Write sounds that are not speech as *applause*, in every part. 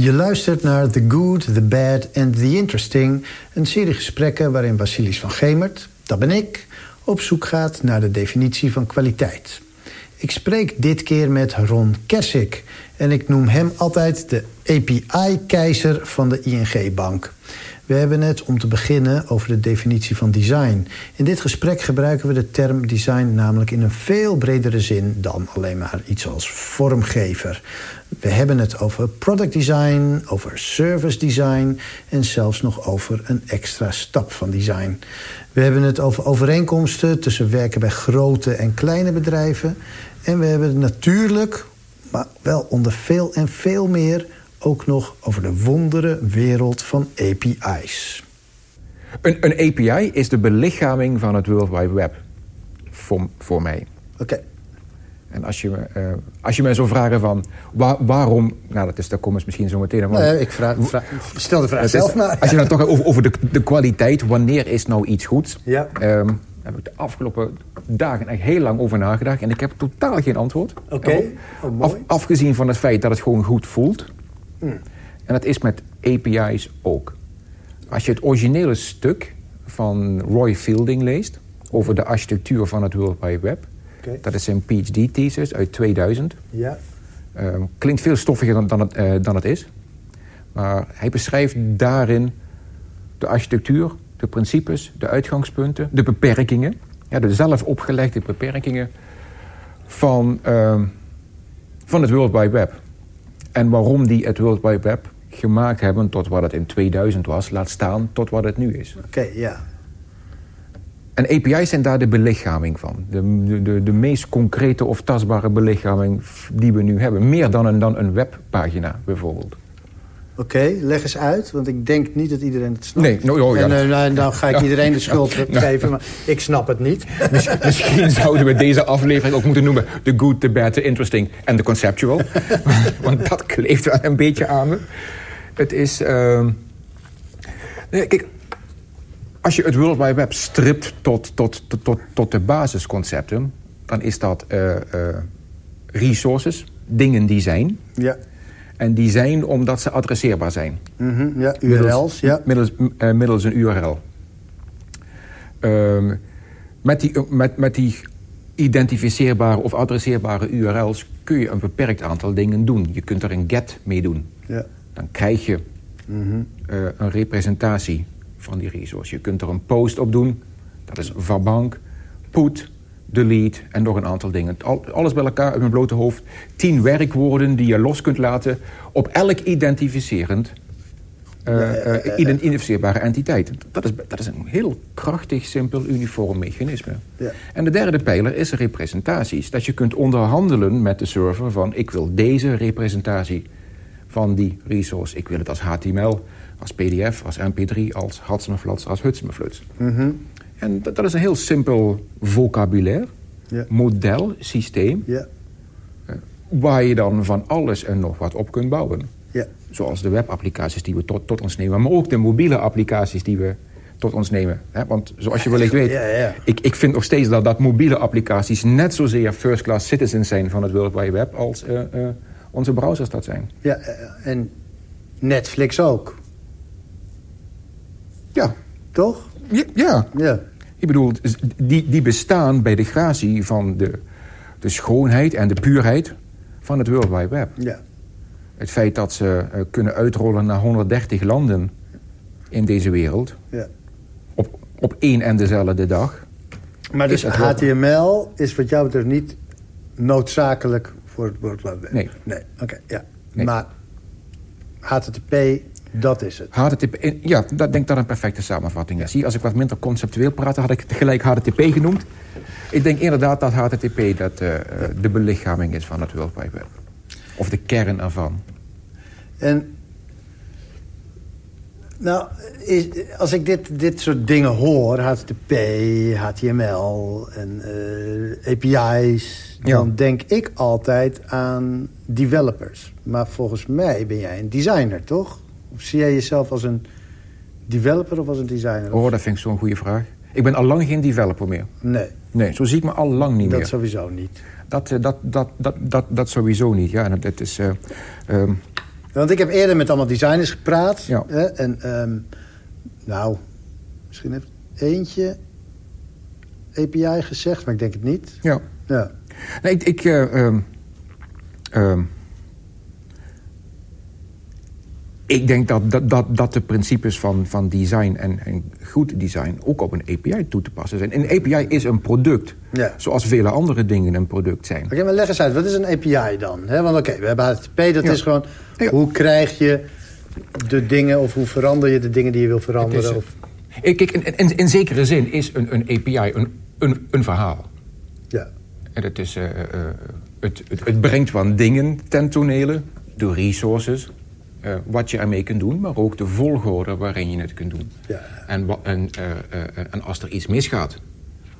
Je luistert naar The Good, The Bad and The Interesting... een serie gesprekken waarin Basilis van Gemert, dat ben ik... op zoek gaat naar de definitie van kwaliteit. Ik spreek dit keer met Ron Kersik... en ik noem hem altijd de API-keizer van de ING-bank... We hebben het om te beginnen over de definitie van design. In dit gesprek gebruiken we de term design namelijk in een veel bredere zin dan alleen maar iets als vormgever. We hebben het over product design, over service design en zelfs nog over een extra stap van design. We hebben het over overeenkomsten tussen werken bij grote en kleine bedrijven. En we hebben het natuurlijk, maar wel onder veel en veel meer ook nog over de wondere wereld van API's. Een, een API is de belichaming van het World Wide Web. Voor, voor mij. Oké. En als je, uh, als je mij zou vragen van waarom... Nou, dat is, daar komen we misschien zo meteen aan. Nee, ik vraag, stel de vraag zelf maar. Als je dan toch over, over de, de kwaliteit, wanneer is nou iets goed? Ja. Um, heb ik de afgelopen dagen echt heel lang over nagedacht. En ik heb totaal geen antwoord. Oké, oh, Af, afgezien van het feit dat het gewoon goed voelt. Hmm. En dat is met API's ook. Als je het originele stuk van Roy Fielding leest... over de architectuur van het World Wide Web... dat is zijn PhD-thesis uit 2000. Ja. Ehm, klinkt veel stoffiger dan, dan, het, uh, dan het is. Maar hij beschrijft daarin de architectuur, de principes, de uitgangspunten... de beperkingen, ja, de zelf opgelegde beperkingen... van, uh, van het World Wide Web. En waarom die het World Wide Web gemaakt hebben tot wat het in 2000 was... laat staan tot wat het nu is. Oké, ja. En API's zijn daar de belichaming van. De, de, de meest concrete of tastbare belichaming die we nu hebben. Meer dan een, dan een webpagina bijvoorbeeld. Oké, leg eens uit, want ik denk niet dat iedereen het snapt. Nee, oh, ja. En uh, dan ga ik iedereen de schuld *laughs* geven, maar ik snap het niet. *laughs* Misschien zouden we deze aflevering ook moeten noemen... The Good, The Bad, The Interesting en The Conceptual. *laughs* want dat kleeft wel een beetje aan me. Het is... Uh... Nee, kijk, als je het World Wide Web stript tot, tot, tot, tot, tot de basisconcepten... dan is dat uh, resources, dingen die zijn... Ja en die zijn omdat ze adresseerbaar zijn. Mm -hmm, ja, URL's, middels, ja. Middels, uh, middels een URL. Um, met, die, met, met die identificeerbare of adresseerbare URL's... kun je een beperkt aantal dingen doen. Je kunt er een get mee doen. Ja. Dan krijg je mm -hmm. uh, een representatie van die resource. Je kunt er een post op doen. Dat is vabank. Put delete en nog een aantal dingen. Alles bij elkaar uit mijn blote hoofd. Tien werkwoorden die je los kunt laten op elk identificerend... Uh, uh, identificeerbare entiteit. Dat is, dat is een heel krachtig, simpel, uniform mechanisme. Ja. En de derde pijler is representaties. Dat je kunt onderhandelen met de server van... ik wil deze representatie van die resource. Ik wil het als HTML, als PDF, als MP3, als Hatsmeflats, als Hutsmefluts. Mm -hmm. En dat, dat, is een heel simpel vocabulaire, model, systeem... Uh, waar je dan van alles en nog wat op kunt bouwen. Zoals de webapplicaties die we tot, tot ons nemen... maar ook de mobiele applicaties die we tot ons nemen. Hè? Want zoals je wellicht weet... Ja, ja. Ik, ik vind nog steeds dat, dat mobiele applicaties... net zozeer first-class citizens zijn van het World Wide Web... als uh, uh, onze browsers dat zijn. Ja, en Netflix ook. Ja. Toch? Ja, ja. ja. Ik bedoel, die, die bestaan bij de gratie van de, de schoonheid en de puurheid van het World Wide Web. Ja. Het feit dat ze uh, kunnen uitrollen naar 130 landen in deze wereld. Ja. Op, op één en dezelfde dag. Maar dus HTML is wat jou betreft niet noodzakelijk voor het World Wide Web? Nee. Nee, oké, okay, ja. Nee. Maar HTTP dat is het. HTTP, ja, dat denk ik dat een perfecte samenvatting is. Zie, als ik wat minder conceptueel praatte, had ik gelijk HTTP genoemd. Ik denk inderdaad dat HTTP dat, uh, de belichaming is van het World Wide Web. Of de kern ervan. En, nou, is, als ik dit, dit soort dingen hoor, HTTP, HTML en uh, API's... Ja. dan denk ik altijd aan developers. Maar volgens mij ben jij een designer, toch? Zie jij jezelf als een developer of als een designer? Oh, dat vind ik zo'n goede vraag. Ik ben al lang geen developer meer. Nee. Nee, zo zie ik me al lang niet dat meer. sowieso niet. Dat, dat, dat, dat, dat, dat sowieso niet, ja. En het is... Uh, um... Want ik heb eerder met allemaal designers gepraat. Ja. Hè, en ehm, nou, misschien heeft eentje API gezegd, maar ik denk het niet. Ja. Ja. Nee, ik... ik eh, ehm, ik denk dat, dat, dat, dat de principes van, van design en, en goed design ook op een API toe te passen zijn. Een API is een product, Ja. zoals vele andere dingen een product zijn. Oké, maar leg eens uit, wat is een API dan? Want oké, we hebben HTTP, dat Ja. is gewoon... Ja. hoe krijg je de dingen... of hoe verander je de dingen die je wil veranderen? Is, of, Ik, kijk, in, in, in zekere zin is een, een API een, een, een verhaal. ja. En het, is, eh, eh, het, het, het brengt van dingen ten tonele, de resources, eh, wat je ermee kunt doen, maar ook de volgorde waarin je het kunt doen. Ja. En, eh, eh, en als er iets misgaat,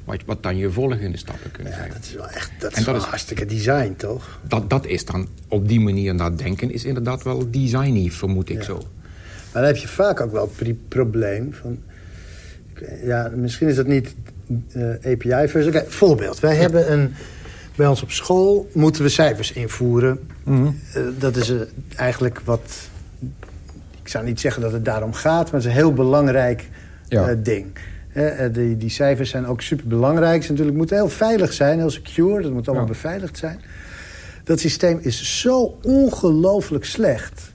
wat, wat dan je volgende stappen kunnen ja, zijn. dat is wel echt dat En is dat wel is- hartstikke design, toch? Dat, dat is dan op die manier naar denken, is inderdaad wel designy, vermoed ik Ja. zo. Maar dan heb je vaak ook wel het probleem van... Ja, misschien is dat niet API first. Oké, voorbeeld. Wij hebben een... Bij ons op school moeten we cijfers invoeren. Mhm. Eh, dat is eh, eigenlijk wat... Ik zou niet zeggen dat het daarom gaat, maar het is een heel belangrijk Ja. eh, ding. Die, die cijfers zijn ook super belangrijk. Ze natuurlijk moeten heel veilig zijn, heel secure. Dat moet allemaal Ja. beveiligd zijn. Dat systeem is zo ongelooflijk slecht.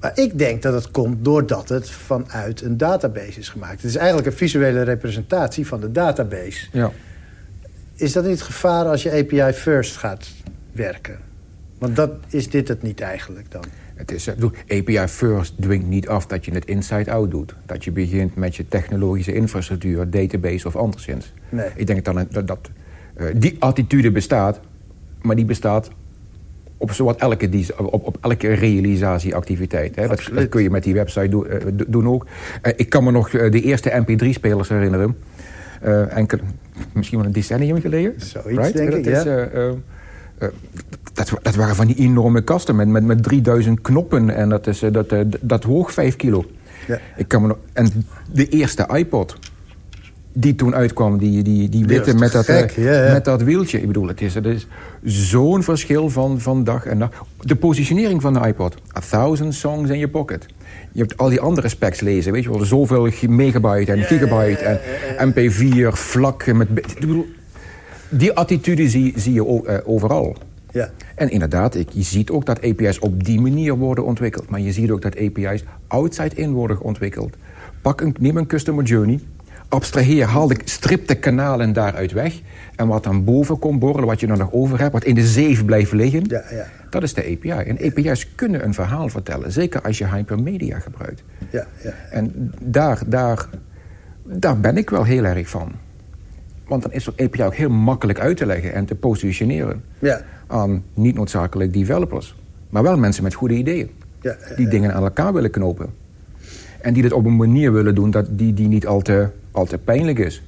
Maar ik denk dat het komt doordat het vanuit een database is gemaakt. Het is eigenlijk een visuele representatie van de database. Ja. Is dat niet gevaar als je API first gaat werken? Want dat is dit het niet eigenlijk dan. Het is, eh, API first dwingt niet af dat je het inside-out doet. Dat je begint met je technologische infrastructuur, database of anderszins. Nee. Ik denk dan dat, dat eh, die attitude bestaat, maar die bestaat op zowat elke, op, op elke realisatieactiviteit. Hè. Dat, dat kun je met die website doen, eh, do- doen ook. Eh, ik kan me nog eh, de eerste MP3-spelers herinneren. Enkel, misschien wel een decennium geleden. Zoiets, denk dat ik, is, ja. eh, eh, eh, dat, dat waren van die enorme kasten met, met, met 3000 knoppen. En dat, is, dat, dat woog 5 kilo. Ja. Ik kan me nog, en de eerste iPod die toen uitkwam, die, die, die witte met dat, ja, ja. met dat wieltje. Ik bedoel, het is, het is zo'n verschil van, van dag en dag. De positionering van de iPod. A thousand songs in your pocket. Je hebt al die andere specs lezen, weet je wel. Zoveel megabyte en gigabyte en mp4, vlak. Met, ik bedoel, die attitude zie, zie je eh, overal. Ja. En inderdaad, ik, je ziet ook dat API's op die manier worden ontwikkeld. Maar je ziet ook dat API's outside-in worden ontwikkeld. Pak een, neem een customer journey. Abstraheer, haal de, strip de kanalen daaruit weg. En wat dan boven komt borrelen, wat je er nog over hebt... wat in de zeef blijft liggen, Ja, ja. dat is de API. En API's kunnen een verhaal vertellen. Zeker als je hypermedia gebruikt. Ja, ja. En daar, daar, daar ben ik wel heel erg van. Want dan is zo'n API ook heel makkelijk uit te leggen en te positioneren Ja. aan niet noodzakelijk developers. Maar wel mensen met goede ideeën. Ja, Die dingen aan elkaar willen knopen. En die dit op een manier willen doen dat die, die niet al te, al te pijnlijk is.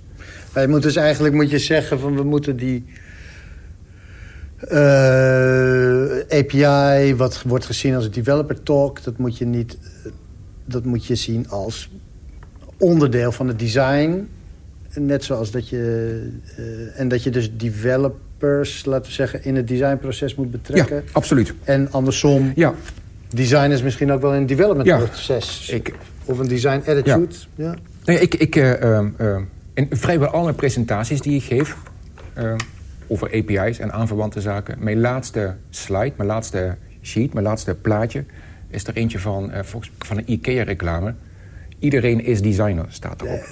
Maar je moet dus eigenlijk moet je zeggen van we moeten die eh, API, wat wordt gezien als een developer talk, dat moet je niet, dat moet je zien als onderdeel van het design. Net zoals dat je eh, en dat je dus developers, laten we zeggen, in het designproces moet betrekken. Ja, absoluut. En andersom, Ja, designers misschien ook wel in het development Ja. proces. ik, Of een design attitude. Ja. Nee, ik, ik, eh, ehm, ehm, in vrijwel alle presentaties die ik geef ehm, over API's en aanverwante zaken, mijn laatste slide, mijn laatste sheet, mijn laatste plaatje, is er eentje van, eh, van een IKEA-reclame. Iedereen is designer, staat erop.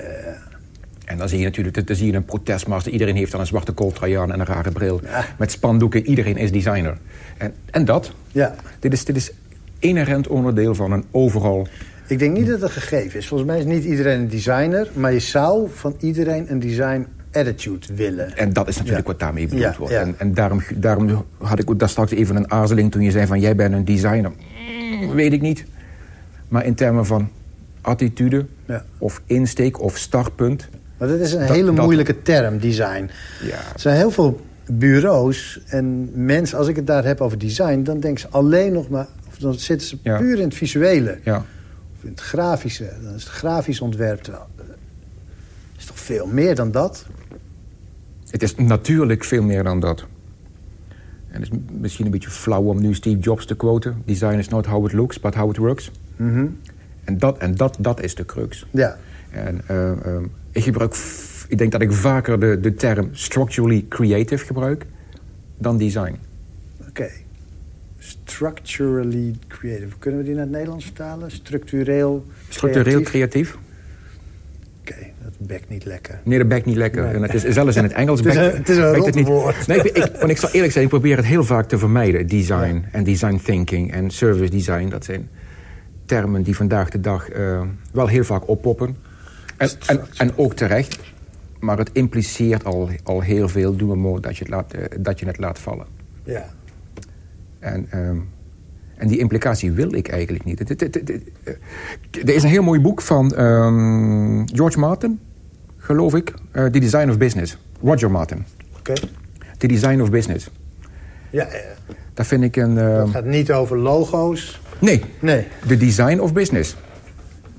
En dan zie je natuurlijk, dan zie je een protestmars. Iedereen heeft dan een zwarte kooltrui aan en een rare bril. Ja. Met spandoeken, iedereen is designer. En, en dat, ja. dit is, dit is inherent onderdeel van een overal Ik denk niet dat het een gegeven is. Volgens mij is niet iedereen een designer, maar je zou van iedereen een design attitude willen. En dat is natuurlijk Ja. wat daarmee bedoeld Ja, wordt. ja. En, en daarom, daarom had ik ook daar straks even een aarzeling toen je zei van jij bent een designer. Mm, weet ik niet. Maar in termen van attitude of insteek of startpunt. Maar dat is een Dat- hele dat- moeilijke term, design. Ja. Er zijn heel veel bureaus en mensen, als ik het daar heb over design... dan denken ze alleen nog maar, of dan zitten ze puur in het visuele. Ja. In het grafische, dan is het grafisch ontwerp. Terwijl, eh, is toch veel meer dan dat? Het is natuurlijk veel meer dan dat. En het is misschien een beetje flauw om nu Steve Jobs te quoten. Design is not how it looks, but how it works. Mhm. En, dat, en dat, dat is de crux. Ja. En eh, ehm, ik gebruik... Ik denk dat ik vaker de, de term structurally creative gebruik... dan design. Oké. Structurally creative. Kunnen we die naar het Nederlands vertalen? Structureel Structureel creatief? Oké, dat bekt niet lekker. Nee, dat bekt niet lekker. Nee. En het is zelfs in het Engels... *laughs* Het is bekt- een- het is een niet. woord. Nee, ik, ik, want ik zal eerlijk zijn, ik probeer het heel vaak te vermijden. Design en design thinking en service design. Dat zijn termen die vandaag de dag eh, wel heel vaak oppoppen. En, en, en ook terecht. Maar het impliceert al, al heel veel, doe mooi, dat je het laat, eh, dat je het laat vallen. Ja. En, ehm, en die implicatie wil ik eigenlijk niet. Eh, er is een heel mooi boek van ehm, George Martin, geloof ik. eh The Design of Business. Roger Martin. Oké. The Design of Business. Ja, ja. Dat vind ik een... ehm, het gaat niet over logo's. nee, Nee. The Design of Business.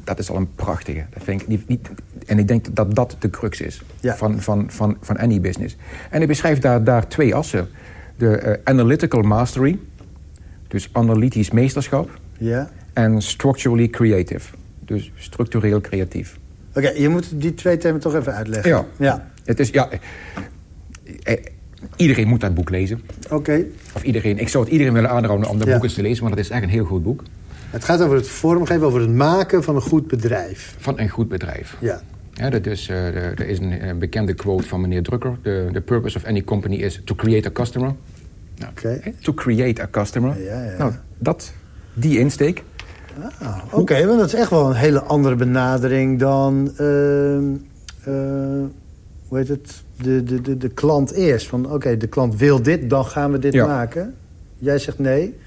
Dat is al een prachtige. Dat vind ik niet, niet, en ik denk dat dat de crux is Ja. van, van, van, van any business. En ik beschrijf daar, daar twee assen. De eh, analytical mastery, dus analytisch meesterschap... Ja. en structurally creative, dus structureel creatief. Oké, je moet die twee termen toch even uitleggen. Ja. Ja. Het is, ja, eh, eh, iedereen moet dat boek lezen. Oké. Of iedereen, ik zou het iedereen willen aanraden om dat Ja. boek eens te lezen... want het is echt een heel goed boek Het gaat over het vormgeven, over het maken van een goed bedrijf. van een goed bedrijf. Ja. Ja, dat is, eh, er is een, een bekende quote van meneer Drucker. The, the purpose of any company is to create a customer. Nou, To create a customer. Ja, ja. Nou, dat, die insteek. Ah, Oké, want dat is echt wel een hele andere benadering dan... ehm, eh, hoe heet het? De, de, de, de klant eerst. Van oké, de klant wil dit, dan gaan we dit Ja. maken. Jij zegt nee,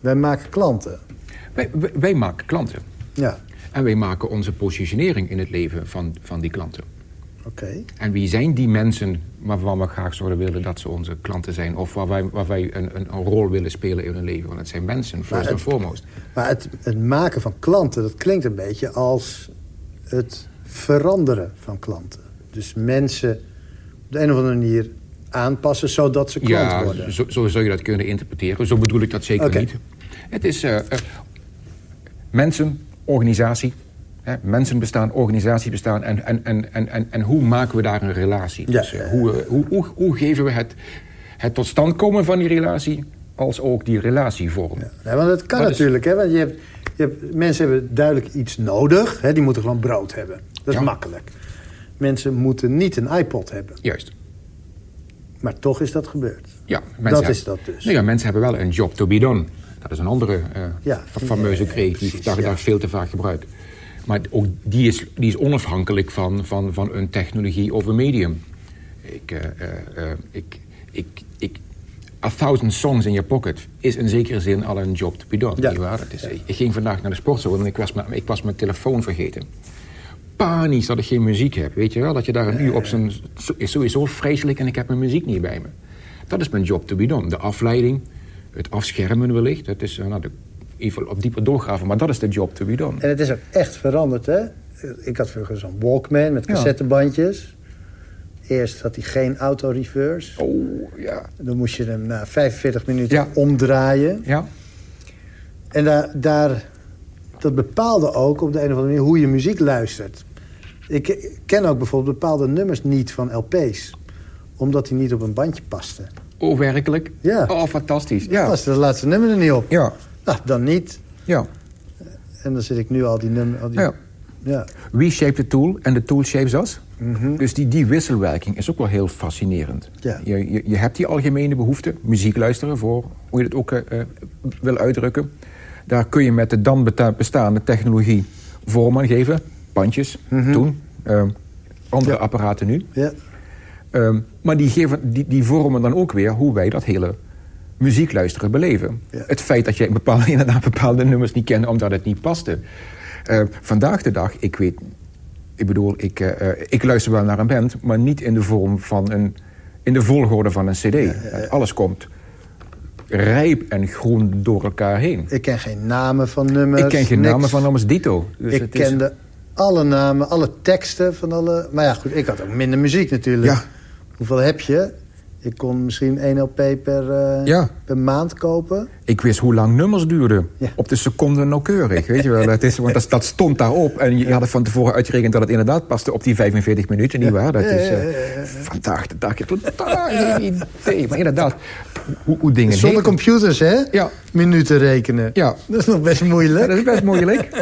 wij maken klanten. Wij, wij, wij maken klanten. Ja, En wij maken onze positionering in het leven van, van die klanten. En wie zijn die mensen waarvan we graag zouden willen dat ze onze klanten zijn? Of waar wij, waar wij een, een, een rol willen spelen in hun leven? Want het zijn mensen, first and foremost. Maar het, het maken van klanten, dat klinkt een beetje als het veranderen van klanten. Dus mensen op de een of andere manier aanpassen zodat ze klant Ja, worden. zo, zo zou je dat kunnen interpreteren. Zo bedoel ik dat zeker niet. Het is eh, eh, mensen, organisatie. Hè, mensen bestaan, organisaties bestaan. En, en, en, en, en, en hoe maken we daar een relatie Ja, tussen? ja, ja. Hoe, eh, hoe, hoe, hoe geven we het, het tot stand komen van die relatie... als ook die relatievorm? Ja, nee, want dat kan Dat is- natuurlijk. Hè, want je hebt, je hebt, mensen hebben duidelijk iets nodig. Hè, die moeten gewoon brood hebben. Dat is Ja. makkelijk. Mensen moeten niet een iPod hebben. Juist. Maar toch is dat gebeurd. Ja, Dat hebben- is dat dus. Nou ja, mensen hebben wel een job to be done. Dat is een andere eh Ja. fa- fameuze Ja, ik precies, daar, ja. daar veel te vaak gebruik. Maar ook die is, die is onafhankelijk van, van, van een technologie of een medium. Ik, eh, eh, eh, ik, ik, ik, A Thousand Songs in Your Pocket is in zekere zin al een job to be done. Ja. nietwaar? Dat is, Ik ging vandaag naar de sportschool en ik was, mijn- ik was mijn telefoon vergeten. Panisch dat ik geen muziek heb. Weet je wel, dat je daar een uur op zijn... is sowieso vreselijk en ik heb mijn muziek niet bij me. Dat is mijn job to be done. De afleiding, het afschermen wellicht. Dat is, nou, de, even op dieper doorgraven, maar dat is de job to be done. En het is ook echt veranderd, hè? Ik had vroeger zo'n Walkman met cassettebandjes. Eerst had hij geen auto-reverse. Oh, ja. Dan moest je hem na 45 minuten Ja. omdraaien. Ja, En daar, daar, dat bepaalde ook op de een of andere manier hoe je muziek luistert. Ik ken ook bijvoorbeeld bepaalde nummers niet van LP's. Omdat die niet op een bandje pasten. oh, werkelijk? Ja. Oh, fantastisch. Ja. Ja, Als het laatste nummer er niet op. ja, *laughs* Nou, dan niet. ja. En dan zit ik nu al die nummer... Al die, Ja. ja. We shape the tool en the tool shapes us. Mhm. Dus die, die wisselwerking is ook wel heel fascinerend. Ja. Je, je, je hebt die algemene behoefte, muziek luisteren, voor hoe je het ook eh, eh, wil uitdrukken. Daar kun je met de dan bestaande technologie vorm aan geven. Bandjes, toen, eh, andere. Ja. apparaten nu. ja. Ehm, maar die, geven, die, die vormen dan ook weer hoe wij dat hele muziek luisteren beleven. Ja. Het feit dat je bepaalde, *laughs* inderdaad bepaalde nummers niet kende omdat het niet paste. Eh, vandaag de dag, ik weet... Ik bedoel, ik, eh, eh, ik luister wel naar een band... maar niet in de vorm van een... in de volgorde van een cd. Alles komt rijp en groen door elkaar heen. Ik ken geen namen van nummers. ik ken geen niks. namen van nummers dito. Dus ik het is- kende alle namen, alle teksten van alle... Maar ja, goed, ik had ook minder muziek natuurlijk. Ja. Hoeveel heb je? Je kon misschien 1 LP per, eh, Ja. per maand kopen. Ik wist hoe lang nummers duurden. Ja. Op de seconde nauwkeurig. Weet je wel. Dat, is, want dat, dat stond daarop. En je had van tevoren uitgerekend dat het inderdaad paste op die 45 minuten. Niet waar? Dat is ja. vandaag de dag. Ik totaal geen idee. Maar inderdaad, hoe, hoe dingen Zonder heten. computers, hè? Ja. Minuten rekenen. Ja. Dat is nog best moeilijk. dat is best moeilijk. *laughs*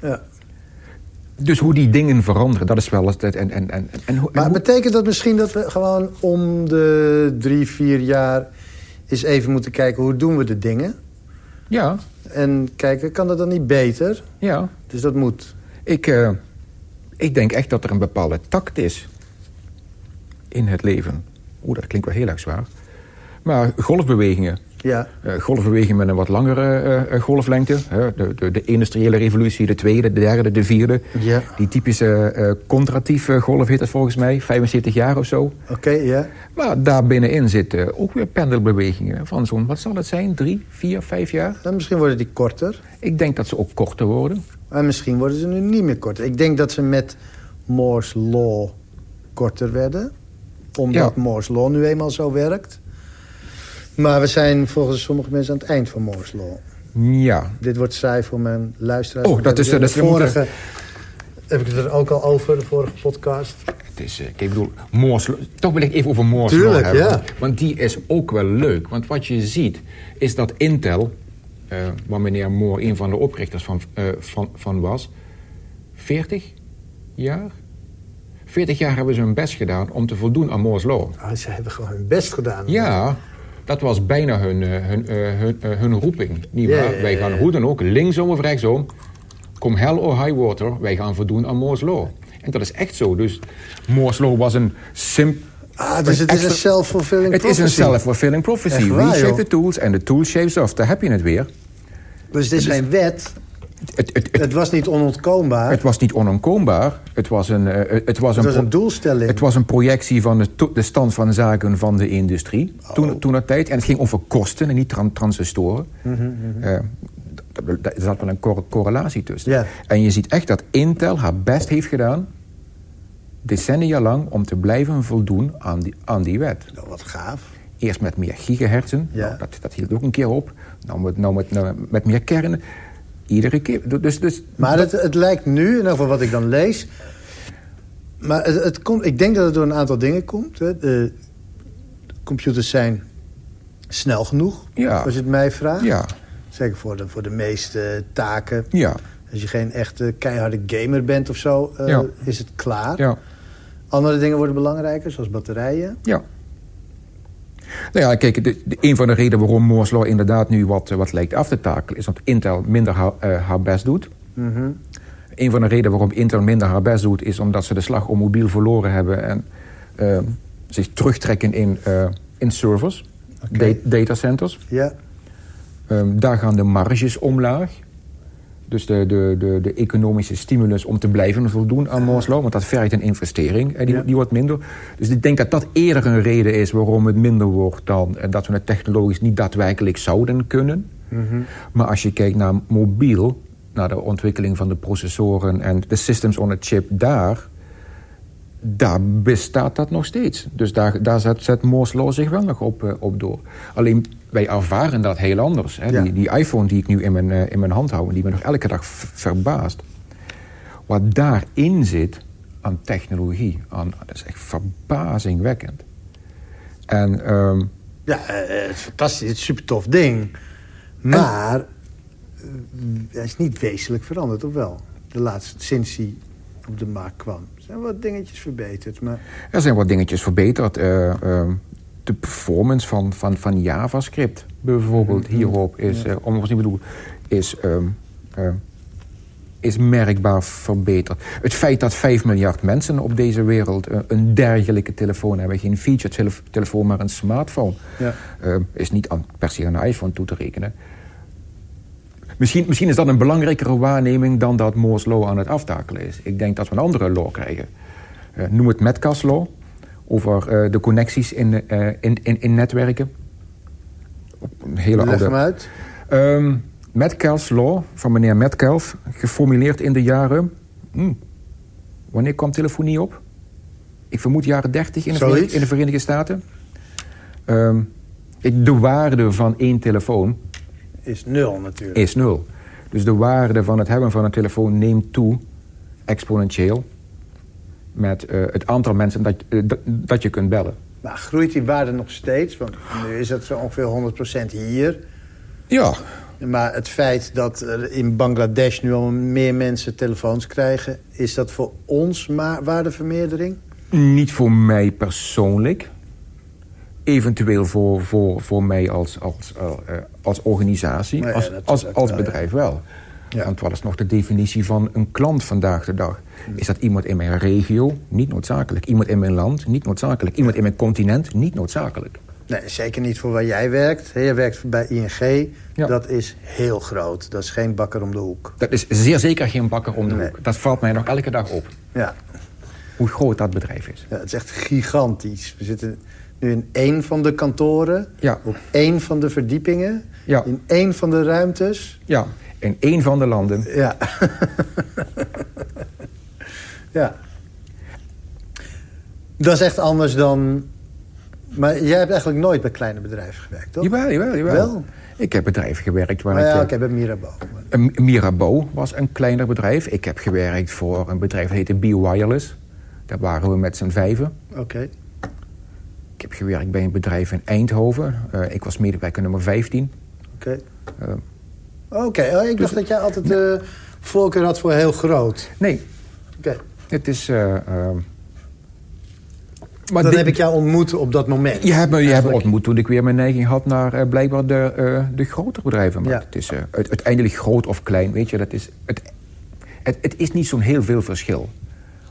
Ja. Dus hoe die dingen veranderen, dat is wel... eens- En, en, en, en, Maar hoe- betekent dat misschien dat we gewoon om de drie, vier jaar... eens even moeten kijken hoe doen we de dingen? ja, En kijken, kan dat dan niet beter? ja. Dus dat moet. Ik, eh, ik denk echt dat er een bepaalde tact is in het leven. Oeh, dat klinkt wel heel erg zwaar. Maar golfbewegingen. Ja, eh, golfbewegingen met een wat langere eh, eh, golflengte. de, de, de industriële revolutie, de tweede, de derde, de vierde. ja. Die typische contratieve golf heet het volgens mij. 75 jaar of zo. Oké, ja. Maar daar binnenin zitten ook weer pendelbewegingen. Van zo'n, wat zal het zijn? Drie, vier, vijf jaar? Dan misschien worden die korter. Ik denk dat ze ook korter worden. Maar misschien worden ze nu niet meer korter. Ik denk dat ze met Moore's Law korter werden. Omdat Ja. Moore's Law nu eenmaal zo werkt. Maar we zijn volgens sommige mensen aan het eind van Moore's Law. Ja, Dit wordt saai voor mijn luisteraars. Oh, dat heb is- de moeten- vorige... Heb ik het er ook al over, de vorige podcast? Het is, eh, ik bedoel, Moore's Law- toch wil ik even over Moore's Law Tuurlijk, hebben. ja. Want die is ook wel leuk. Want wat je ziet, is dat Intel, eh, waar meneer Moore een van de oprichters van, eh, van, van was, 40 jaar? 40 jaar hebben ze hun best gedaan om te voldoen aan Moore's Law. Ah, ze hebben gewoon hun best gedaan. Ja, dat was bijna hun, eh, hun, eh, hun, eh, hun roeping. Niet waar? Wij gaan hoe dan ook, linksom of rechtsom, kom hell or high water, wij gaan voldoen aan Moore's Law. En dat is echt zo. Dus Moore's Law was een sim... Ah, dus het is een self-fulfilling Het is een prophecy. self-fulfilling prophecy. Waar, We shape the tools and the tool shapes us. Daar heb je het weer. Dus het is geen wet. Het, het, het, Het was niet onontkoombaar. het was niet onontkoombaar. Het was een, eh, het was Het een, was een doelstelling. Het was een projectie van de, de stand van zaken van de industrie. Oh. Toen, toen dat tijd. En het ging over kosten en niet tran- transistoren. Eh, er zat wel een cor- correlatie tussen. En je ziet echt dat Intel haar best heeft gedaan... decennia lang om te blijven voldoen aan die, aan die wet. Nou, wat gaaf. Eerst met meer gigahertzen. Nou, dat, dat hield ook een keer op. Nou met, nou met, nou met meer kernen. Iedere keer. Dus, dus, Maar het, het lijkt nu, in ieder geval wat ik dan lees... Maar het, het komt, ik denk dat het door een aantal dingen komt. Hè. De computers zijn snel genoeg, Ja. als je het mij vraagt. ja, Zeker voor de, voor de meeste taken. ja, Als je geen echte keiharde gamer bent of zo, eh, Ja. is het klaar. ja. Andere dingen worden belangrijker, zoals batterijen. Ja. Nou ja, kijk, de, de- een van de redenen waarom Moore's Law inderdaad nu wat, eh, wat lijkt af te takelen... is dat Intel minder haar, eh, haar best doet. Mhm. Een van de redenen waarom Intel minder haar best doet... is omdat ze de slag om mobiel verloren hebben... en eh, zich terugtrekken in, eh, in servers, da- datacenters. Ja, Ehm, daar gaan de marges omlaag. Dus de, de, de, de economische stimulus om te blijven voldoen aan Moore's Law... want dat vergt een investering, en die, Ja. die wordt minder. Dus ik denk dat dat eerder een reden is waarom het minder wordt... dan eh, dat we het technologisch niet daadwerkelijk zouden kunnen. Mhm. Maar als je kijkt naar mobiel... naar de ontwikkeling van de processoren en de systems on a chip daar... daar bestaat dat nog steeds. Dus daar, daar zet, zet Moore's Law zich wel nog op, eh, op door. Alleen, wij ervaren dat heel anders. Hè? Ja. Die, die iPhone die ik nu in mijn, eh, in mijn hand hou... en die me nog elke dag verbaast... wat daarin zit aan technologie... Aan, dat is echt verbazingwekkend. En... ehm, ja eh, het is fantastisch. Het is een super tof ding. Maar eh, hij is niet wezenlijk veranderd, of wel? De laatste, sinds hij op de markt kwam. Er zijn wat dingetjes verbeterd, maar... Er zijn wat dingetjes verbeterd. Eh, ehm, de performance van, van, van JavaScript bijvoorbeeld hierop is, eh, om ons niet bedoel, is, ehm, eh, is merkbaar verbeterd. Het feit dat 5 miljard mensen op deze wereld eh, een dergelijke telefoon hebben, geen feature tele- telefoon, maar een smartphone, Ja. eh, is niet aan, per se aan een iPhone toe te rekenen. Misschien, misschien is dat een belangrijkere waarneming dan dat Moore's Law aan het aftakelen is. Ik denk dat we een andere law krijgen. Noem het Metcalfe's Law, over eh, de connecties in, eh, in, in, in netwerken. Op een hele Leg oude... hem uit. Ehm, Metcalfe's Law van meneer Metcalfe, geformuleerd in de jaren... hmm, wanneer kwam telefonie op? ik vermoed jaren 30 in de. Verenigde, in de Verenigde Staten. Ehm, de waarde van één telefoon Is nul natuurlijk. is nul. Dus de waarde van het hebben van een telefoon neemt toe exponentieel met eh, het aantal mensen dat, eh, dat, dat je kunt bellen. Maar groeit die waarde nog steeds? Want nu is het zo ongeveer 100% hier. Ja, Maar het feit dat er in Bangladesh nu al meer mensen telefoons krijgen... is dat voor ons maar waardevermeerdering? niet voor mij persoonlijk. Eventueel voor, voor, voor mij als, als, eh, als organisatie, Nou ja, als, als, als bedrijf wel. Ja. Want wat is nog de definitie van een klant vandaag de dag? Is dat iemand in mijn regio? Niet noodzakelijk. Iemand in mijn land? Niet noodzakelijk. Iemand in mijn continent? Niet noodzakelijk. Nee, zeker niet voor waar jij werkt. Jij werkt bij ING. Ja. Dat is heel groot. Dat is geen bakker om de hoek. Dat is zeer zeker geen bakker om de Nee. hoek. Dat valt mij nog elke dag op. Ja. Hoe groot dat bedrijf is. ja, het is echt gigantisch. We zitten nu in één van de kantoren. Ja. Op één van de verdiepingen. Ja. In één van de ruimtes. Ja, in één van de landen. Ja. *laughs* ja. Dat is echt anders dan... Maar jij hebt eigenlijk nooit bij kleine bedrijven gewerkt, toch? Jawel, jawel, jawel. Wel? Ik heb bedrijven gewerkt waar Maar ik... ja, eh, ik heb bij Mirabeau. Een Mirabeau was een kleiner bedrijf. Ik heb gewerkt voor een bedrijf dat heette B-Wireless. Daar waren we met z'n vijven. Oké. Ik heb gewerkt bij een bedrijf in Eindhoven. Eh, ik was medewerker nummer 15. Oké. Eh, Oké, oh, ik dacht dat jij altijd de voorkeur had voor heel groot. nee. Het is... eh, ehm, maar Dan dit- heb ik jou ontmoet op dat moment. Je hebt me, je hebt me ontmoet toen ik weer mijn neiging had naar eh, blijkbaar de, eh, de grotere bedrijven. Maar Ja. het is eh, uit- uiteindelijk groot of klein, weet je, dat is, het, het, het is niet zo'n heel veel verschil.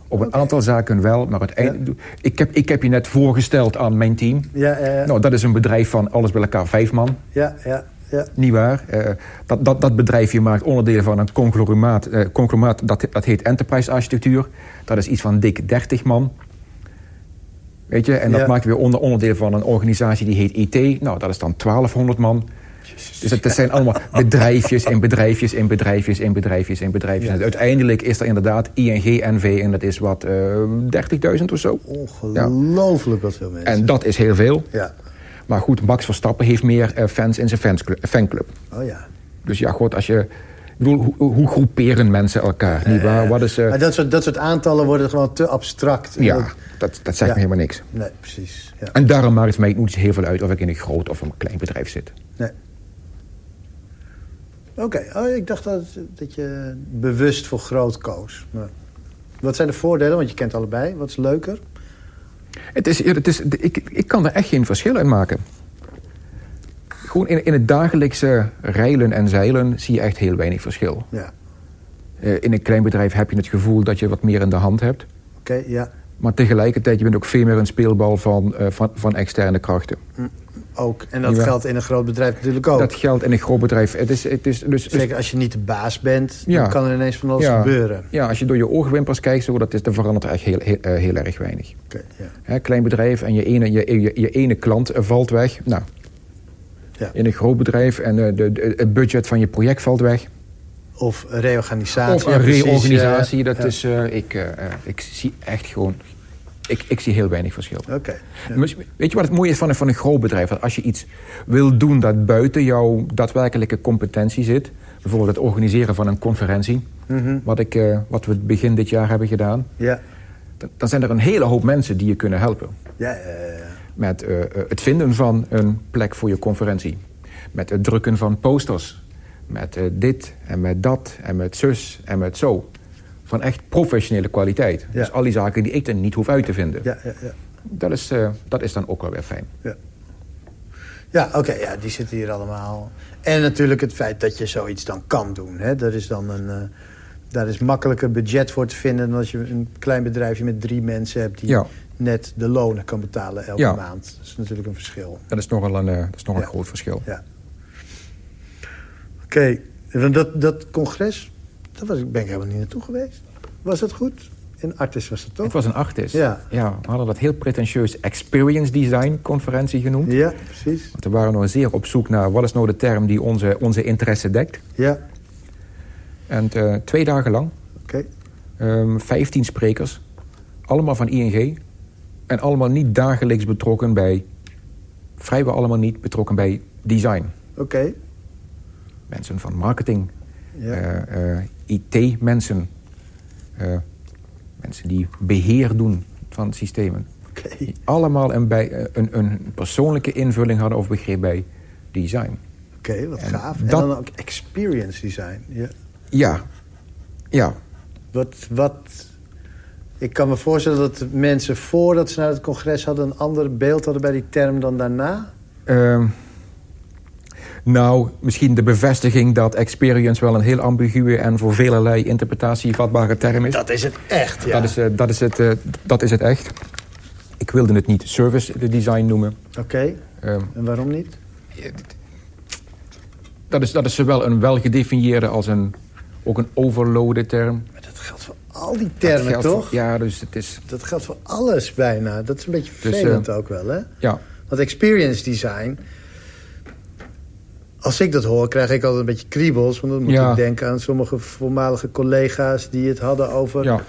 Op een aantal zaken wel, maar uiteindelijk... Ik, heb, ik heb je net voorgesteld aan mijn team. Ja, eh, Nou, dat is een bedrijf van alles bij elkaar vijf man. ja, ja, ja. Niet waar? Eh, dat, dat, dat bedrijfje maakt onderdeel van een conglomeraat. eh, conglomeraat dat, dat heet Enterprise Architectuur. Dat is iets van dik 30 man. Weet je? En dat Ja. maakt weer onder, onderdeel van een organisatie die heet IT. Nou, dat is dan 1200 man. Dus het, zijn allemaal *laughs* bedrijfjes en bedrijfjes en bedrijfjes en bedrijfjes en bedrijfjes. Ja. En uiteindelijk is er inderdaad ING NV en dat is wat eh 30.000 of zo. Ongelooflijk wat veel mensen. En dat is heel veel. Ja. Maar goed, Max Verstappen heeft meer eh, fans in zijn fanclub. Oh ja. Dus ja, goed, als je... Ik bedoel, hoe, hoe groeperen mensen elkaar, niet waar? Wat is... eh, Maar dat soort, dat soort aantallen worden gewoon te abstract. ja, Dat- dat, dat zegt Ja. me helemaal niks. nee, precies. Ja. En daarom maakt het mij niet heel veel uit of ik in een groot of een klein bedrijf zit. Nee. Oké, oh, ik dacht dat, dat je bewust voor groot koos. Maar wat zijn de voordelen? Want je kent allebei. Wat is leuker? Het is, het is, ik, ik kan er echt geen verschil in maken. Gewoon in, in het dagelijkse rijlen en zeilen zie je echt heel weinig verschil. Ja. Eh, in een klein bedrijf heb je het gevoel dat je wat meer in de hand hebt. Oké, ja. Maar tegelijkertijd, je bent ook veel meer een speelbal van, eh, van, van externe krachten. Ook. En dat geldt in een groot bedrijf natuurlijk ook. Dat geldt in een groot bedrijf. Het is, het is dus, Zeker als je niet de baas bent, Ja. dan kan er ineens van alles Ja. gebeuren. Ja, als je door je oogwimpers kijkt, zo, dat is, dan verandert er echt heel, heel, eh, heel erg weinig. Ja. Hè, klein bedrijf en je ene, je, je, je ene klant eh, valt weg. Nou, Ja. in een groot bedrijf en eh, de, de, het budget van je project valt weg. Of reorganisatie. Of een reorganisatie. dat is, ik, ik zie echt gewoon... Ik, ik zie heel weinig verschil. Oké. ja. Weet je wat het mooie is van een, van een groot bedrijf? Dat als je iets wil doen dat buiten jouw daadwerkelijke competentie zit... bijvoorbeeld het organiseren van een conferentie... Mhm. wat, ik, eh, wat we begin dit jaar hebben gedaan... Ja. dan- dan zijn er een hele hoop mensen die je kunnen helpen. Ja, ja, ja, ja. Met eh, eh, het vinden van een plek voor je conferentie. Met het drukken van posters. Met dit en met dat en met zus en met zo. Van echt professionele kwaliteit. Ja. Dus al die zaken die ik er niet hoef uit te vinden. ja, ja, ja. Dat, is, eh, dat is dan ook wel weer fijn. Ja, ja oké, ja, die zitten hier allemaal. En natuurlijk het feit dat je zoiets dan kan doen. Hè? Dat is dan een, eh, daar is makkelijker budget voor te vinden... dan als je een klein bedrijfje met drie mensen hebt... die net de lonen kan betalen elke Ja. maand. Dat is natuurlijk een verschil. Dat is nogal een, eh, dat is nog Ja. een groot verschil. Ja. Oké, en dat, dat congres, daar was, ik- ben ik helemaal niet naartoe geweest. Was dat goed? In Artis was het toch? Het was een artis. Ja. ja. We hadden dat heel pretentieus Experience Design conferentie genoemd. Ja, precies. Want we waren nog zeer op zoek naar wat is nou de term die onze, onze interesse dekt. Ja, En eh, twee dagen lang oké. Ehm 15 sprekers. Allemaal van ING. En allemaal niet dagelijks betrokken bij... vrijwel allemaal niet betrokken bij design. Oké. Mensen van marketing, Ja. eh, eh, IT-mensen... eh, mensen die beheer doen van systemen. Oké. Die allemaal een, bij, een, een persoonlijke invulling hadden of begrip bij design. Oké, wat En gaaf. En dan ook experience design. Ja. Ja, ja, Wat, wat... Ik kan me voorstellen dat mensen voordat ze naar het congres hadden... een ander beeld hadden bij die term dan daarna. Ehm, nou, misschien de bevestiging dat experience wel een heel ambiguë en voor velerlei interpretatie vatbare term is. Dat is het echt, ja. Dat, is, eh, dat, is het, eh, dat is het echt. Ik wilde het niet service design noemen. Oké, Ehm, en waarom niet? dat, is, dat is zowel een welgedefinieerde als een, ook een overloaded term. Maar dat geldt voor al die termen, voor- toch? ja, dus het is... Dat geldt voor alles bijna. Dat is een beetje Dus, vervelend eh, ook wel, hè? Ja, Want experience design... Als ik dat hoor, krijg ik altijd een beetje kriebels. Want dan moet Ja. ik denken aan sommige voormalige collega's... die het hadden over... ja,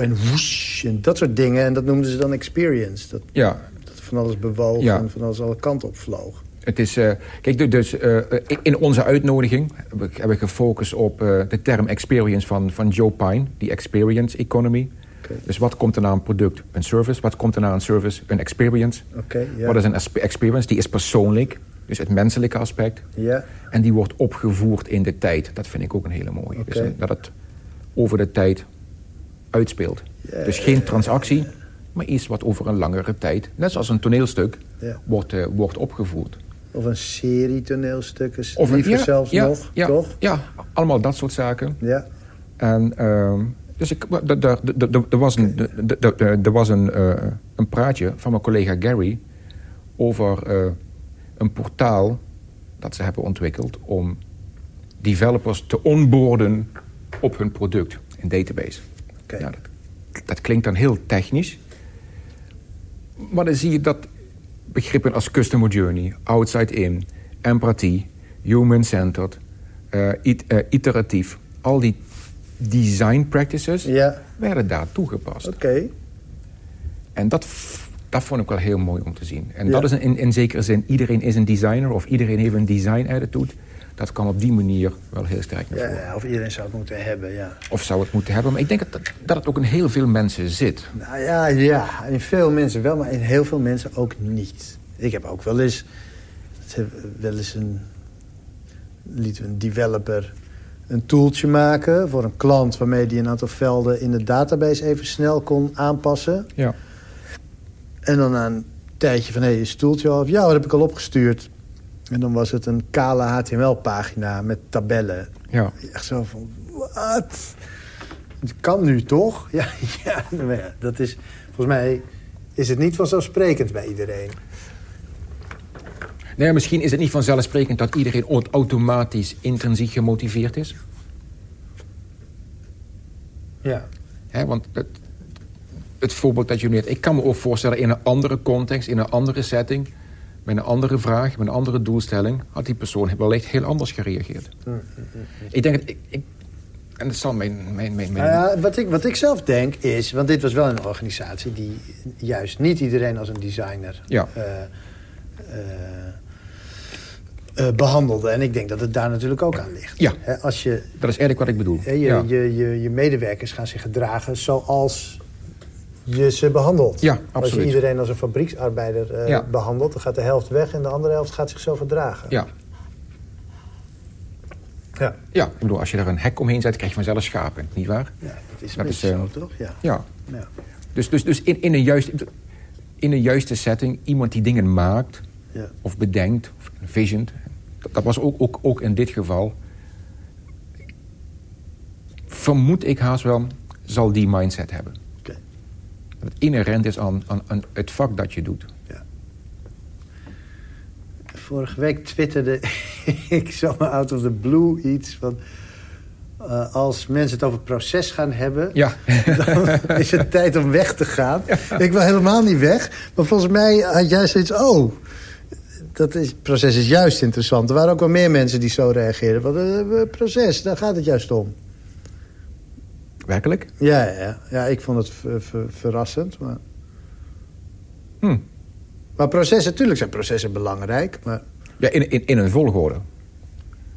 en woesh en dat soort dingen. En dat noemden ze dan experience. Dat, ja. dat van alles bewoog Ja. en van alles alle kanten op vloog. Het is, eh, kijk, du- dus eh, in onze uitnodiging hebben we- gefocust op eh, de term experience van, van Joe Pine, die experience economy. Dus wat komt er na een product? Een service. Wat komt er na een service? Een experience. Oké, ja. Wat is een experience? Die is persoonlijk, dus het menselijke aspect. Ja, En die wordt opgevoerd in de tijd. Dat vind ik ook een hele mooie. Dus, dat het over de tijd uitspeelt. Ja, dus geen ja, transactie, maar iets wat over een langere tijd, net zoals een toneelstuk, wordt, eh, wordt opgevoerd. of een serie toneelstukken. Of een- liever zelfs nog, ja, toch? Ja, allemaal dat soort zaken. Ja. En, ehm, dus ik, er was, een, er was een, eh, een praatje van mijn collega Gary over eh, een portaal dat ze hebben ontwikkeld om developers te onboarden op hun product, een database. Oké. Nou, dat, dat klinkt dan heel technisch. Maar dan zie je dat begrippen als customer journey, outside in, empathie, human-centered, eh, it- eh, iteratief. Al die design practices Ja, werden daar toegepast. oké. En dat, dat vond ik wel heel mooi om te zien. En Ja. dat is in, zekere zin, iedereen is een designer of iedereen heeft een design attitude. Dat kan op die manier wel heel sterk naar voren. ja, of iedereen zou het moeten hebben, ja. Of zou het moeten hebben. Maar ik denk dat, dat het ook in heel veel mensen zit. Nou ja, ja, in veel mensen wel, maar in heel veel mensen ook niet. Ik heb ook wel eens, wel eens een, liet een developer een tooltje maken voor een klant... waarmee die een aantal velden in de database even snel kon aanpassen. Ja. En dan na een tijdje van, hé, hey, is het toeltje al? Ja, dat heb ik al opgestuurd. En dan was het een kale HTML-pagina met tabellen. Ja. Echt zo van, wat? Het kan nu toch? *laughs* Ja, ja, maar ja, dat is... Volgens mij is het niet vanzelfsprekend bij iedereen. Nee, misschien is het niet vanzelfsprekend dat iedereen auto- automatisch intrinsiek gemotiveerd is. Ja. Hè, want het, het voorbeeld dat je neemt... Ik kan me ook voorstellen in een andere context, in een andere setting... met een andere vraag, met een andere doelstelling... had die persoon wellicht heel anders gereageerd. Ik denk... dat Ik, ik, en dat zal mijn... mijn, mijn, mijn Nou wat, ik, wat ik zelf denk is... Want dit was wel een organisatie die juist niet iedereen als een designer... Ja. eh, eh, eh, behandelde. En ik denk dat het daar natuurlijk ook aan ligt. Ja. Als je, dat is eigenlijk wat ik bedoel. je, ja. je, je, je medewerkers gaan zich gedragen zoals je ze behandelt. Ja, Als je absoluut. iedereen als een fabrieksarbeider eh, Ja. behandelt... dan gaat de helft weg en de andere helft gaat zich zo gedragen. ja. Ja. ja, ik bedoel, als je daar een hek omheen zet... krijg je vanzelf schapen, nietwaar? Ja, dat is, Dat dat is, zo, eh, toch? Ja. Ja. Ja. Dus, dus, dus in, in, een juiste, in een juiste setting... iemand die dingen maakt... Ja. of bedenkt, of visioned. Dat, dat was ook, ook, ook in dit geval. Vermoed ik haast wel, zal die mindset hebben. Het inherent is aan, aan, aan het vak dat je doet. Vorige week twitterde *laughs* ik zomaar out of the blue iets van... eh, als mensen het over proces gaan hebben... Ja, *laughs* dan is het tijd om weg te gaan. Ik wil helemaal niet weg. Maar volgens mij had jij zoiets... Oh, dat is, het proces is juist interessant. Er waren ook wel meer mensen die zo reageerden. Want het proces, daar gaat het juist om. Werkelijk. Ja, ja, ja. ja ik vond het ver- ver- verrassend. Maar Hm. Maar processen, natuurlijk zijn processen belangrijk. Maar Ja, in, in, in een volgorde.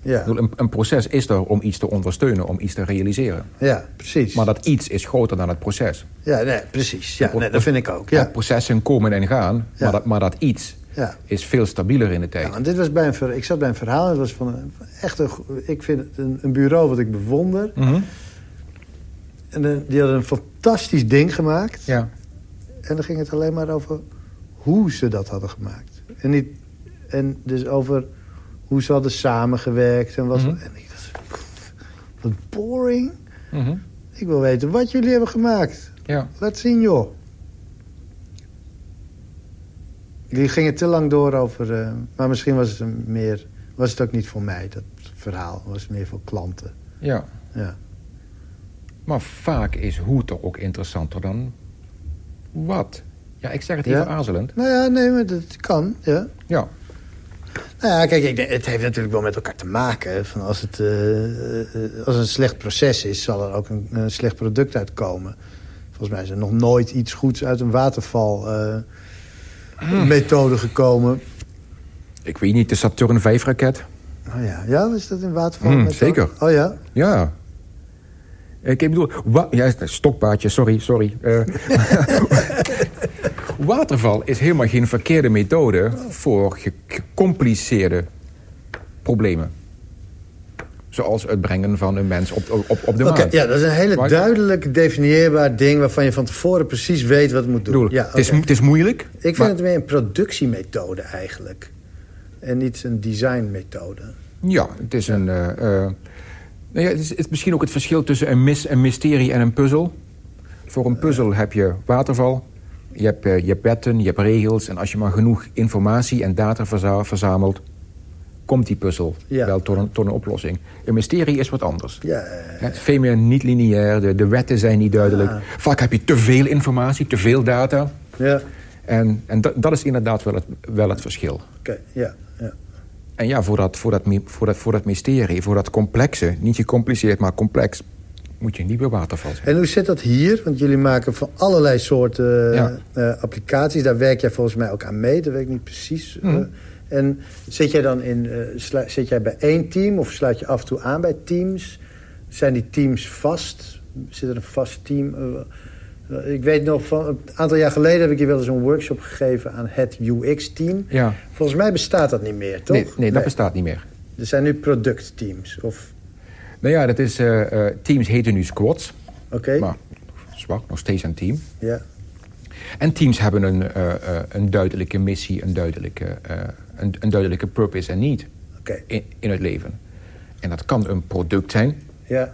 ja, Ik bedoel, Een, een proces is er om iets te ondersteunen, om iets te realiseren. ja precies. Maar dat iets is groter dan het proces. Ja, nee, precies. Ja, nee, dat vind ik ook. Ja, Processen komen en gaan, Ja. maar, dat, maar dat iets ja. is veel stabieler in de tijd. Ja, want dit was bij een, ver- ik zat bij een verhaal. Het was van een, echt een, ik vind een, een bureau wat ik bewonder. Mhm. En eh, die hadden een fantastisch ding gemaakt. Ja. En dan ging het alleen maar over hoe ze dat hadden gemaakt. En, niet, en dus over hoe ze hadden samengewerkt. En, wat, Mhm. en ik dacht, wat boring. Mhm. Ik wil weten wat jullie hebben gemaakt. ja. Laat zien, joh. Jullie gingen te lang door over... eh, maar misschien was het, meer, was het ook niet voor mij, dat verhaal. Het was meer voor klanten. ja. Ja. Maar vaak is hoe toch ook interessanter dan wat. Ja, ik zeg het even Ja. aarzelend. Nou ja, nee, maar dat kan, ja. Ja. Nou ja, kijk, ik denk, het heeft natuurlijk wel met elkaar te maken. Van als, het, eh, eh, als een slecht proces is, zal er ook een, een slecht product uitkomen. Volgens mij is er nog nooit iets goeds uit een waterval eh, methode gekomen. Ik weet niet, de Saturn 5 raket. Oh ja, ja, is dat een waterval? Methode? zeker. Oh ja? Ja. Ik bedoel, ja, stokpaardje, sorry, sorry. Eh, *laughs* waterval is helemaal geen verkeerde methode voor ge- gecompliceerde problemen. Zoals het brengen van een mens op, op, op de Oké, maan. ja, dat is een hele Maar- duidelijk definieerbaar ding... waarvan je van tevoren precies weet wat het moet doen. bedoel, ja, het, is, het is moeilijk. Ik vind maar- het meer een productiemethode eigenlijk. En niet een designmethode. Ja, het is een... eh, eh, nou ja, het, is, het is misschien ook het verschil tussen een, mis, een mysterie en een puzzel. Voor een puzzel heb je waterval, je hebt, eh, je hebt wetten, je hebt regels... en als je maar genoeg informatie en data verza- verzamelt... komt die puzzel Ja. wel tot een, tot een oplossing. Een mysterie is wat anders. Ja, eh, Het is veel meer niet lineair, de, de wetten zijn niet duidelijk. Ja. Vaak heb je te veel informatie, te veel data. ja. En, en dat, dat is inderdaad wel het, wel het verschil. oké, ja. En ja, voor dat, voor, dat, voor, dat, voor dat mysterie, voor dat complexe... niet gecompliceerd, maar complex... moet je niet bij waterval zijn. En hoe zit dat hier? Want jullie maken van allerlei soorten Ja. eh, applicaties. Daar werk jij volgens mij ook aan mee. Dat weet ik niet precies. Mhm. Eh, en zit jij dan in, slu- zit jij bij één team of sluit je af en toe aan bij teams? Zijn die teams vast? Zit er een vast team? Eh, ik weet nog, van, een aantal jaar geleden heb ik je wel eens een workshop gegeven aan het UX-team. Ja. Volgens mij bestaat dat niet meer, toch? Nee, nee, dat bestaat niet meer. Er zijn nu productteams. Of, Nou ja, dat is, eh, eh, teams heten nu squads. oké, Maar zwak, nog steeds een team. ja. En teams hebben een, een duidelijke missie, een duidelijke, een, een duidelijke purpose en need in, in het leven. En dat kan een product zijn, ja,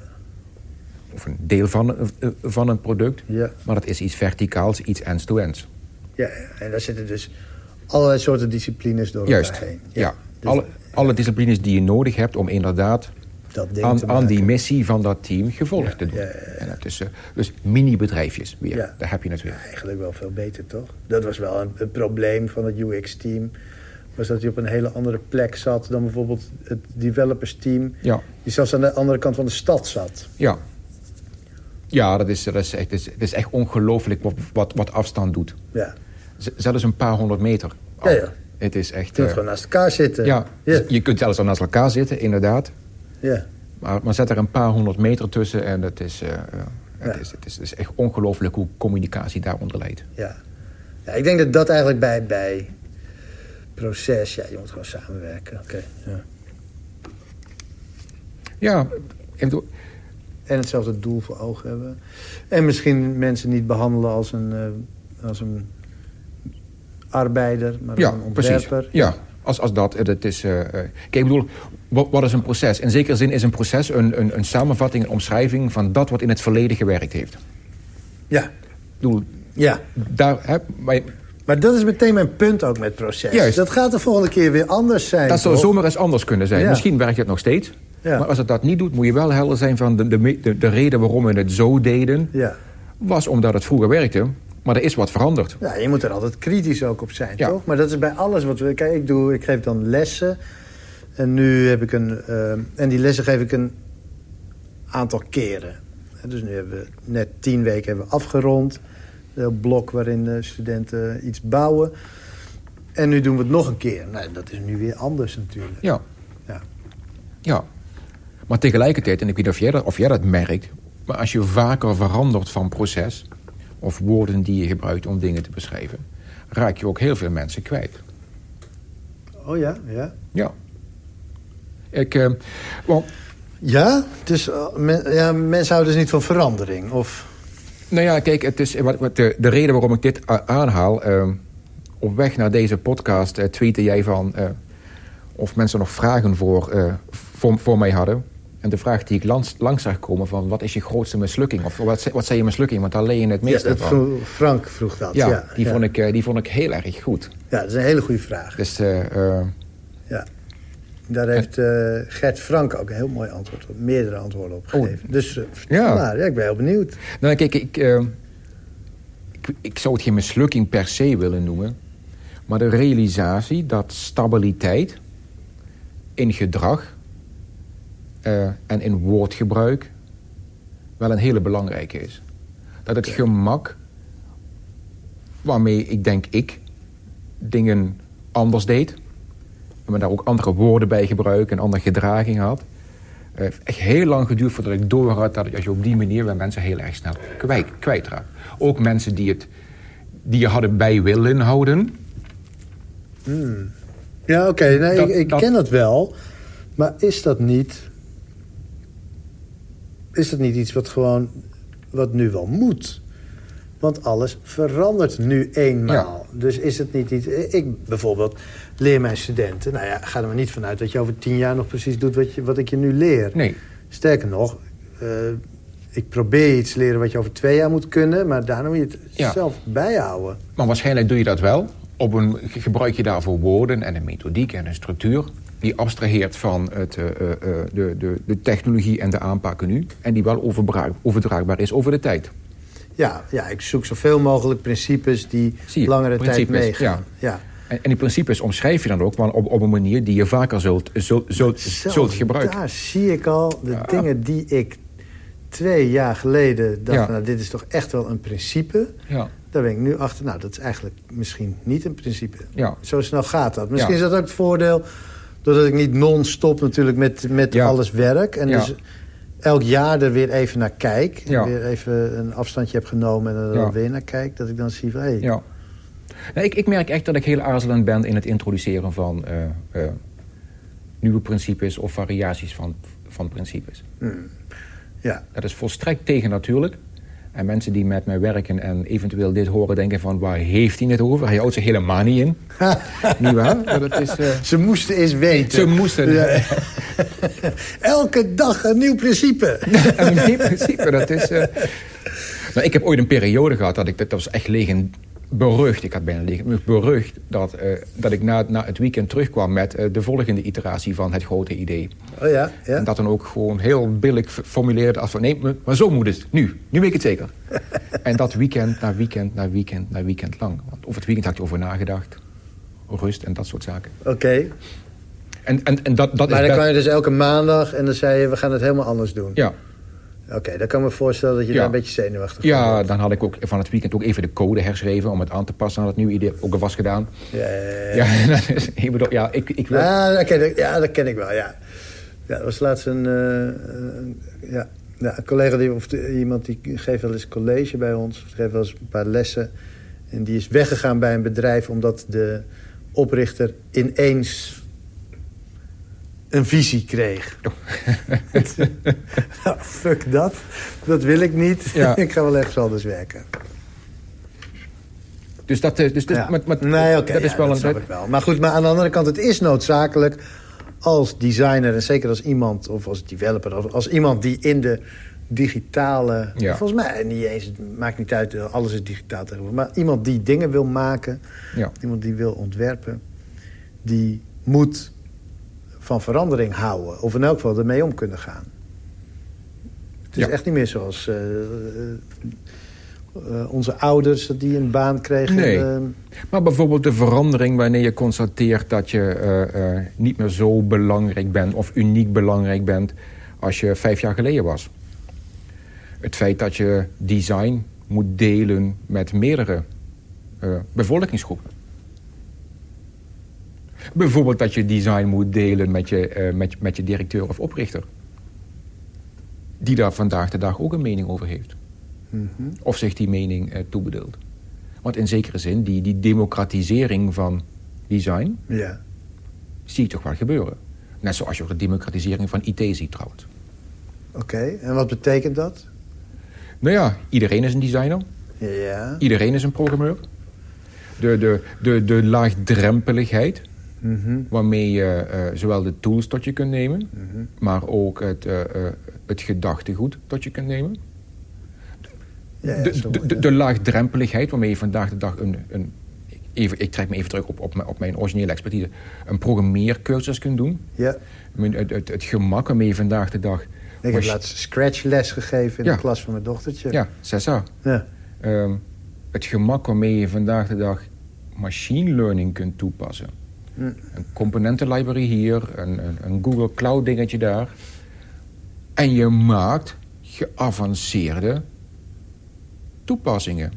of een deel van, eh, van een product. ja. Maar dat is iets verticaals, iets ends-to-ends. Ja, en daar zitten dus allerlei soorten disciplines door Juist, elkaar heen. ja. dus alle, alle disciplines die je nodig hebt om inderdaad dat ding aan, aan die missie van dat team gevolg Ja, te doen. En dat is, eh, dus mini-bedrijfjes weer, Ja. daar heb je het weer. Eigenlijk wel veel beter, toch? Dat was wel een, een probleem van het UX-team. Was dat hij op een hele andere plek zat dan bijvoorbeeld het developers-team. Ja, Die zelfs aan de andere kant van de stad zat. ja. Ja, dat is, dat is echt, het is, echt ongelooflijk wat, wat, wat afstand doet. Ja, Zelfs een paar honderd meter. Ja, ja. Het is echt... je kunt eh, gewoon naast elkaar zitten. ja, ja, je kunt zelfs al naast elkaar zitten, inderdaad. ja. Maar, maar zet er een paar honderd meter tussen en het is, eh, het Ja. is, het is, het is echt ongelooflijk hoe communicatie daaronder leidt. ja. Ja, ik denk dat dat eigenlijk bij, bij proces... Ja, je moet gewoon samenwerken. Oké. ja. Ja, En hetzelfde doel voor ogen hebben. En misschien mensen niet behandelen als een, eh, als een arbeider, maar Ja, een precies. ontwerper. Ja, als, als dat. dat is, eh, eh, kijk, ik bedoel, wat, wat is een proces? In zekere zin is een proces een, een, een samenvatting, een omschrijving van dat wat in het verleden gewerkt heeft. Ja, Ik bedoel, ja. daar, hè, maar, Maar dat is meteen mijn punt ook met proces. Juist. Dat gaat de volgende keer weer anders zijn. dat zou zomaar eens anders kunnen zijn. Ja. Misschien werkt het nog steeds. Ja. Maar als het dat niet doet, moet je wel helder zijn van de, de, de, de reden waarom we het zo deden. Ja. Was omdat het vroeger werkte, maar er is wat veranderd. ja, je moet er altijd kritisch ook op zijn, Ja. toch? Maar dat is bij alles wat we... Kijk, ik, doe, ik geef dan lessen. En nu heb ik een... eh, en die lessen geef ik een aantal keren. Dus nu hebben we net tien weken hebben we afgerond. Een heel blok waarin eh, studenten iets bouwen. En nu doen we het nog een keer. Nou, dat is nu weer anders natuurlijk. Ja. Ja. Ja. Maar tegelijkertijd, en ik weet niet of jij, dat, of jij dat merkt... maar als je vaker verandert van proces... of woorden die je gebruikt om dingen te beschrijven... raak je ook heel veel mensen kwijt. Oh ja, ja. Ja. Ik, eh, want, Ja, dus eh, men- ja, mensen houden dus niet van verandering. Of, nou ja, kijk, het is, wat, wat de, de reden waarom ik dit aanhaal... eh, op weg naar deze podcast eh tweette jij van... of mensen nog vragen voor, voor, voor mij hadden. En de vraag die ik langs, langs zag komen van... wat is je grootste mislukking? Of wat, wat zei je mislukking? Want daar leer je het ja, meeste dat van. Frank vroeg dat. Ja, Ja, die, ja. Vond ik, eh, die vond ik heel erg goed. ja, dat is een hele goede vraag. Dus eh, eh, Ja. Daar heeft Gert Frank ook een heel mooi antwoord op. Meerdere antwoorden op gegeven. dus vertel Ja. maar. ja, ik ben heel benieuwd. nou, kijk, ik, ik, ik zou het geen mislukking per se willen noemen. Maar de realisatie dat stabiliteit in gedrag eh, en in woordgebruik wel een hele belangrijke is. Dat het gemak waarmee ik denk ik dingen anders deed. En me daar ook andere woorden bij gebruik en andere gedraging had. Het heeft echt heel lang geduurd voordat ik door had dat als je op die manier bij mensen heel erg snel kwijt, kwijtraakt. Ook mensen die, het, die je hadden bij willen houden. Ja, oké. nee, ik, ik dat- ken dat wel. Maar is dat niet... Is dat niet iets wat gewoon... Wat nu wel moet? Want alles verandert nu eenmaal. Dus is het niet iets... Ik bijvoorbeeld leer mijn studenten... Nou ja, ga er maar niet vanuit dat je over tien jaar nog precies doet wat, je, wat ik je nu leer. Nee, Sterker nog, eh, ik probeer iets te leren wat je over twee jaar moet kunnen... maar daarna moet je het Ja. zelf bijhouden. maar waarschijnlijk doe je dat wel. Op een, gebruik je daarvoor woorden en een methodiek en een structuur... die abstraheert van het, eh, eh, eh, de, de, de technologie en de aanpakken nu... en die wel overdraagbaar is over de tijd. Ja, ja, ik zoek zoveel mogelijk principes die je, langere tijd meegaan. Ja. En, en die principes omschrijf je dan ook wel op, op een manier... die je vaker zult, zult, zult, zult gebruiken. Daar zie ik al de Ja. dingen die ik twee jaar geleden dacht... Ja. nou, dit is toch echt wel een principe. Ja, Daar ben ik nu achter, nou, dat is eigenlijk misschien niet een principe. ja. Zo snel gaat dat. Misschien Ja. is dat ook het voordeel... doordat ik niet non-stop natuurlijk met, met Ja. alles werk. En Ja. dus elk jaar er weer even naar kijk. En Ja. weer even een afstandje heb genomen en er weer naar kijk. Dat ik dan zie van, hé, Ja. Nou, ik, ik merk echt dat ik heel aarzelend ben in het introduceren van eh, eh, nieuwe principes of variaties van, van principes. ja. Dat is volstrekt tegennatuurlijk. En mensen die met mij werken en eventueel dit horen denken van waar heeft hij het over? Hij houdt zich helemaal niet in. *laughs* niet waar? Maar dat is, eh, Ze moesten eens weten. ze moesten. Ja. *laughs* Elke dag een nieuw principe. *laughs* En in principe, dat is... Nou, ik heb ooit een periode gehad dat ik... Dat was echt liggen berucht. Ik had bijna liggen berucht dat, eh, dat ik na, na het weekend terugkwam met eh, de volgende iteratie van het grote idee. Oh ja, ja. En dat dan ook gewoon heel billig formuleerde als van... nee, maar- maar zo moet het. Nu. Nu weet ik het zeker. *laughs* en dat weekend na weekend na weekend na weekend lang. Want over het weekend had ik over nagedacht. Rust en dat soort zaken. Oké. En, en, en dat, dat Maar is dan kwam je dus elke maandag en dan zei je, we gaan het helemaal anders doen. Ja, Oké, dan kan ik me voorstellen dat je Ja. daar een beetje zenuwachtig van Ja, dan had ik ook van het weekend ook even de code herschreven... om het aan te passen aan het nieuwe idee. Ook al was gedaan. Ja, ja, ja. *laughs* Dat ik bedoel, ja, ik, ik wil... Ah, dat- ja, dat ken ik wel, ja. Ja, er was laatst een, eh, ja, ja, een collega die, of de- iemand die geeft wel eens college bij ons. Of geeft wel eens een paar lessen. En die is weggegaan bij een bedrijf omdat de oprichter ineens een visie kreeg. nou, *laughs* fuck dat. Dat wil ik niet. Ja. *laughs* ik ga wel ergens anders werken. Dus dat, eh, dus, dus, Ja. maar, maar- nee, oké, dat is ja, wel dat een... snap ik wel. Maar goed, maar aan de andere kant, het is noodzakelijk als designer... en zeker als iemand, of als developer... of als iemand die in de digitale... Ja. Volgens mij, niet eens, het maakt niet uit, alles is digitaal tegenwoordig... maar iemand die dingen wil maken, iemand die wil ontwerpen... die moet van verandering houden. Of in elk geval ermee om kunnen gaan. Het is Ja. echt niet meer zoals... eh, eh, eh, onze ouders die een baan kregen. Nee. Maar bijvoorbeeld de verandering wanneer je constateert dat je niet meer zo belangrijk bent of uniek belangrijk bent als je vijf jaar geleden was. Het feit dat je design moet delen met meerdere bevolkingsgroepen. Bijvoorbeeld dat je design moet delen met je, uh, met, met je directeur of oprichter. Die daar vandaag de dag ook een mening over heeft. Mm -hmm. Of zich die mening uh, toebedeelt. Want in zekere zin, die, die democratisering van design... Ja. zie je toch wel gebeuren. Net zoals je ook de democratisering van IT ziet trouwens. Oké, en wat betekent dat? Nou ja, iedereen is een designer. Ja. Iedereen is een programmeur. De, de, de, de laagdrempeligheid mm -hmm. waarmee je uh, zowel de tools tot je kunt nemen... Mm -hmm. maar ook het, uh, uh, het gedachtegoed tot je kunt nemen. Ja, ja, de, zo, de, de, de, laagdrempeligheid waarmee je vandaag de dag een... een even, ik trek me even terug op, op, mijn, op mijn originele expertise... een programmeercursus kunt doen. Ja. Het, het, het gemak waarmee je vandaag de dag... Ik heb laatst scratch-les gegeven in Ja. de klas van mijn dochtertje. Ja, Cessa. Ja. Ehm, het gemak waarmee je vandaag de dag machine learning kunt toepassen. Een componentenlibrary hier, een, een, een Google Cloud dingetje daar. En je maakt geavanceerde toepassingen.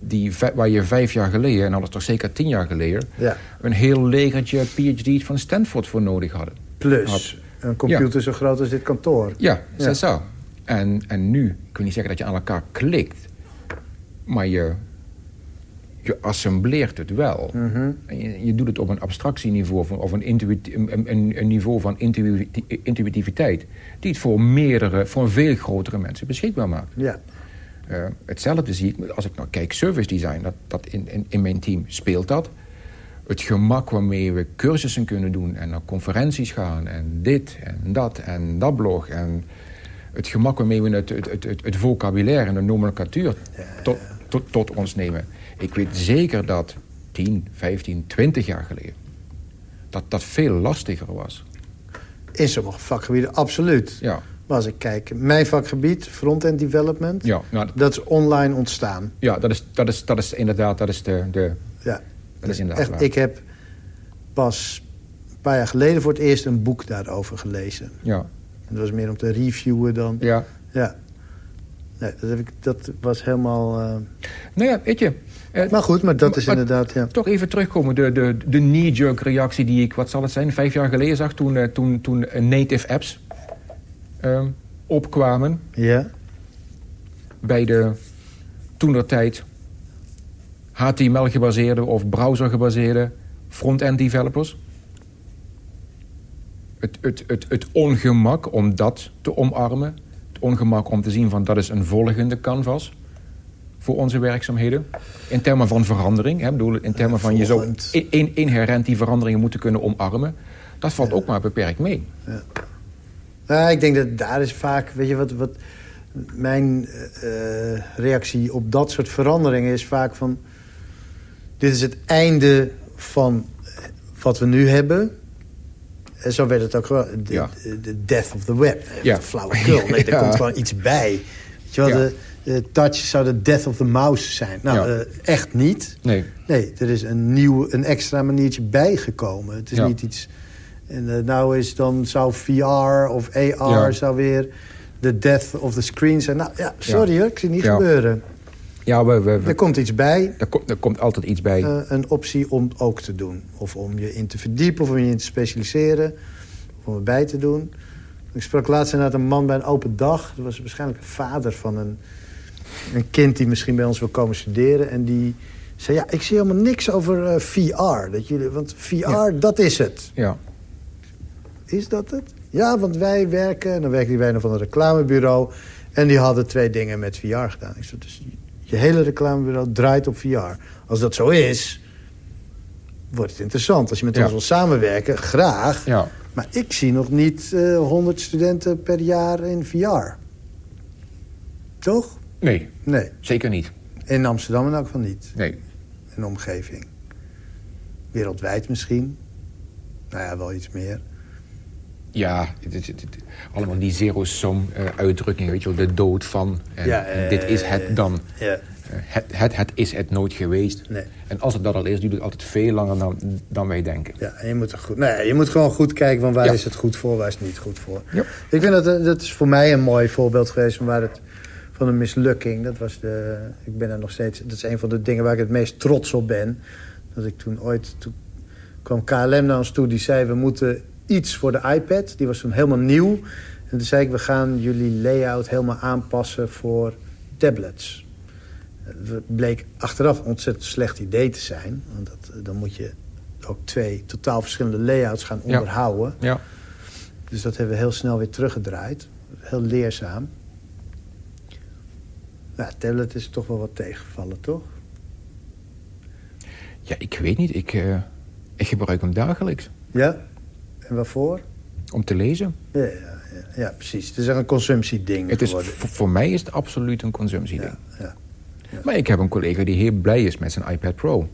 Die, waar je vijf jaar geleden, en alles toch zeker tien jaar geleden... Ja. een heel legertje PhD's van Stanford voor nodig hadden. Plus een computer zo groot als dit kantoor. Ja, Ja. zo. En, en nu, ik wil niet zeggen dat je aan elkaar klikt... maar je, je assembleert het wel. Mhm. En je, je doet het op een abstractieniveau van, of een, intuïti- een, een, een niveau van intuïti- intuïtiviteit... die het voor meerdere, voor veel grotere mensen beschikbaar maakt. Ja. Eh, hetzelfde zie ik, als ik nou kijk, service design, dat, dat in, in, in mijn team speelt dat. Het gemak waarmee we cursussen kunnen doen en naar conferenties gaan en dit en dat en dat blog. En het gemak waarmee we het, het, het, het, het vocabulaire en de nomenclatuur tot, tot, tot ons nemen. Ik weet zeker dat 10, 15, 20 jaar geleden dat dat veel lastiger was. In sommige vakgebieden absoluut. Ja, Maar als ik kijk, mijn vakgebied, front-end development... ja, nou, dat is online ontstaan. ja dat, is, dat, is, dat is inderdaad dat is de, de, Ja. dat is inderdaad Echt, waar. ik heb pas een paar jaar geleden voor het eerst een boek daarover gelezen. Ja, En dat was meer om te reviewen dan... ja. Ja. Nee, dat, heb ik, dat was helemaal... eh, Nou ja, weet je... eh, Maar goed, maar dat is Maar- inderdaad... Ja. Toch even terugkomen, de, de, de knee-jerk reactie die ik, wat zal het zijn, vijf jaar geleden zag... toen, eh, toen, toen native apps ehm, opkwamen ja. bij de toenertijd HTML-gebaseerde of browser-gebaseerde front-end developers. Het, het, het, het ongemak om dat te omarmen. Ongemak om te zien van dat is een volgende canvas voor onze werkzaamheden. In termen van verandering. Hè, bedoel, in termen van je zou volgend. in, in- inherent die veranderingen moeten kunnen omarmen. Dat valt ook maar beperkt mee. Nou, ik denk dat daar is vaak, weet je wat, wat mijn eh, eh, reactie op dat soort veranderingen is vaak van, dit is het einde van wat we nu hebben. En zo werd het ook wel, de, Ja. de- de death of the web. Ja. Flauwekul, *laughs* nee, er Ja. komt gewoon iets bij. Weet je wel, Ja. de, de touch zou de death of the mouse zijn. Nou, eh, echt niet. Nee. Nee, er is een nieuw, een extra maniertje bijgekomen. Het is niet iets... En eh, nou is dan zou VR of AR zou weer de death of the screen zijn. Nou ja, sorry hoor, ik zie het niet gebeuren. Ja, we, we, we- Er komt iets bij, er, komt, er komt altijd iets bij. eh, een optie om ook te doen. Of om je in te verdiepen, of om je in te specialiseren. Of om erbij te doen. Ik sprak laatst inderdaad een man bij een open dag. Dat was waarschijnlijk een vader van een, een kind die misschien bij ons wil komen studeren. En die zei, ja, ik zie helemaal niks over eh, VR. Dat jullie, want VR, Ja. dat is het. ja. Is dat het? Ja, want wij werken... En dan werkte hij bij een van een reclamebureau. En die hadden twee dingen met VR gedaan. Ik zei, dus je hele reclamebureau draait op VR. Als dat zo is, wordt het interessant. Als je met Ja. ons wil samenwerken, graag. Ja. Maar ik zie nog niet eh 100 studenten per jaar in VR. Toch? Nee, Nee. zeker niet. In Amsterdam in elk geval niet. Nee. In de omgeving. Wereldwijd misschien. Nou ja, wel iets meer. Ja, het, het- het- het- allemaal die zero-sum eh, uitdrukkingen, weet je wel, de dood van. En Ja, eh, dit is het dan. Ja. Eh, het, het, het is het nooit geweest. Nee. En als het dat al is, duurt het altijd veel langer dan, dan wij denken. Ja, en je moet, er goed, nee, je moet gewoon goed kijken van waar Ja. is het goed voor, waar is het niet goed voor. Ja. Ik vind dat, eh, dat is voor mij een mooi voorbeeld geweest van waar het van een mislukking. Dat was de, ik ben er nog steeds, dat is een van de dingen waar ik het meest trots op ben. Dat ik toen ooit, toen kwam KLM naar ons toe, die zei we moeten iets voor de iPad. Die was toen helemaal nieuw. En toen zei ik, we gaan jullie layout helemaal aanpassen voor tablets. Het bleek achteraf een ontzettend slecht idee te zijn. Want dat, dan moet je ook twee totaal verschillende layouts gaan onderhouden. Ja. Dus dat hebben we heel snel weer teruggedraaid. Heel leerzaam. Ja, tablet is toch wel wat tegengevallen, toch? ja, ik weet niet. Ik, eh, ik gebruik hem dagelijks Ja? En waarvoor? om te lezen. Ja, ja, ja, ja, precies. Het is echt een consumptieding Het is, geworden. voor mij is het absoluut een consumptieding. Ja. Maar ik heb een collega die heel blij is met zijn iPad Pro.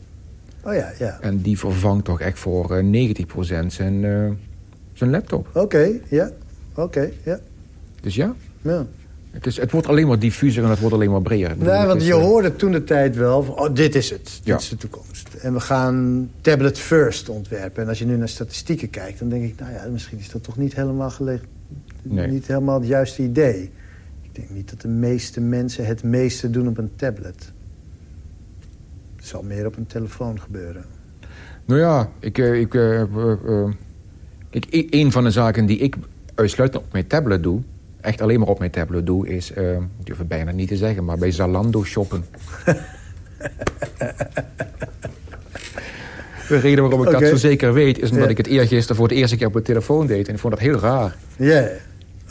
Oh ja, ja. En die vervangt toch echt voor eh, 90% zijn, eh, zijn laptop. Oké, ja. Oké, ja. Dus ja, ja. het, is, het wordt alleen maar diffuser en het wordt alleen maar breder. Nee, het want je eh, hoorde toen de tijd wel van, oh, dit is het. Dit Ja. is de toekomst. En we gaan tablet first ontwerpen. En als je nu naar statistieken kijkt, dan denk ik... nou ja, misschien is dat toch niet helemaal, gelegen, Nee. niet helemaal het juiste idee. Ik denk niet dat de meeste mensen het meeste doen op een tablet. Het zal meer op een telefoon gebeuren. Nou ja, ik, eh, ik, eh, eh, kijk, e- een van de zaken die ik uitsluitend op mijn tablet doe... echt alleen maar op mijn tablet doe, is... ik durf het bijna niet te zeggen, maar bij Zalando shoppen. *laughs* De reden waarom ik dat zo zeker weet... is omdat Ja. ik het eergisteren voor het eerste keer op mijn telefoon deed. En ik vond dat heel raar. Ja,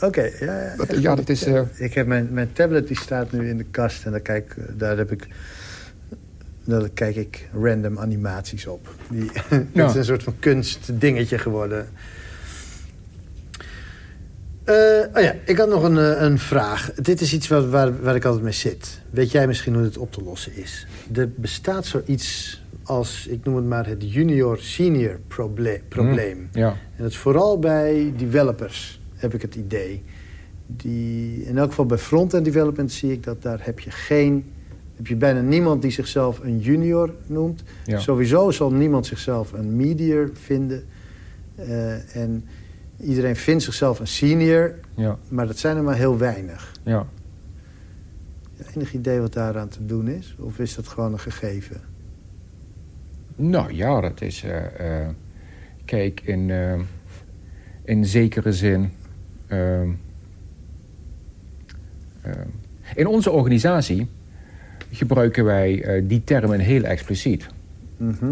oké. ja, ja. Dat- ja, dat is... eh, Ik heb mijn, mijn tablet die staat nu in de kast en daar, kijk, daar heb ik... Daar kijk ik random animaties op. Die, *laughs* Ja. Het is een soort van kunstdingetje geworden. Eh, oh ja, ik had nog een, eh, een vraag. Dit is iets waar, waar, waar ik altijd mee zit. Weet jij misschien hoe het op te lossen is? Er bestaat zoiets als, ik noem het maar, het junior-senior proble- probleem. ja. En dat is vooral bij developers, heb ik het idee. Die, in elk geval bij front-end development zie ik dat daar heb je geen... heb je bijna niemand die zichzelf een junior noemt. Ja. Sowieso zal niemand zichzelf een medior vinden. Eh, en iedereen vindt zichzelf een senior, Ja, maar dat zijn er maar heel weinig. ja. Enig idee wat daaraan te doen is? Of is dat gewoon een gegeven? Nou ja, dat is... eh, eh, kijk, in, eh, in zekere zin... in onze organisatie gebruiken wij die termen heel expliciet. Mhm.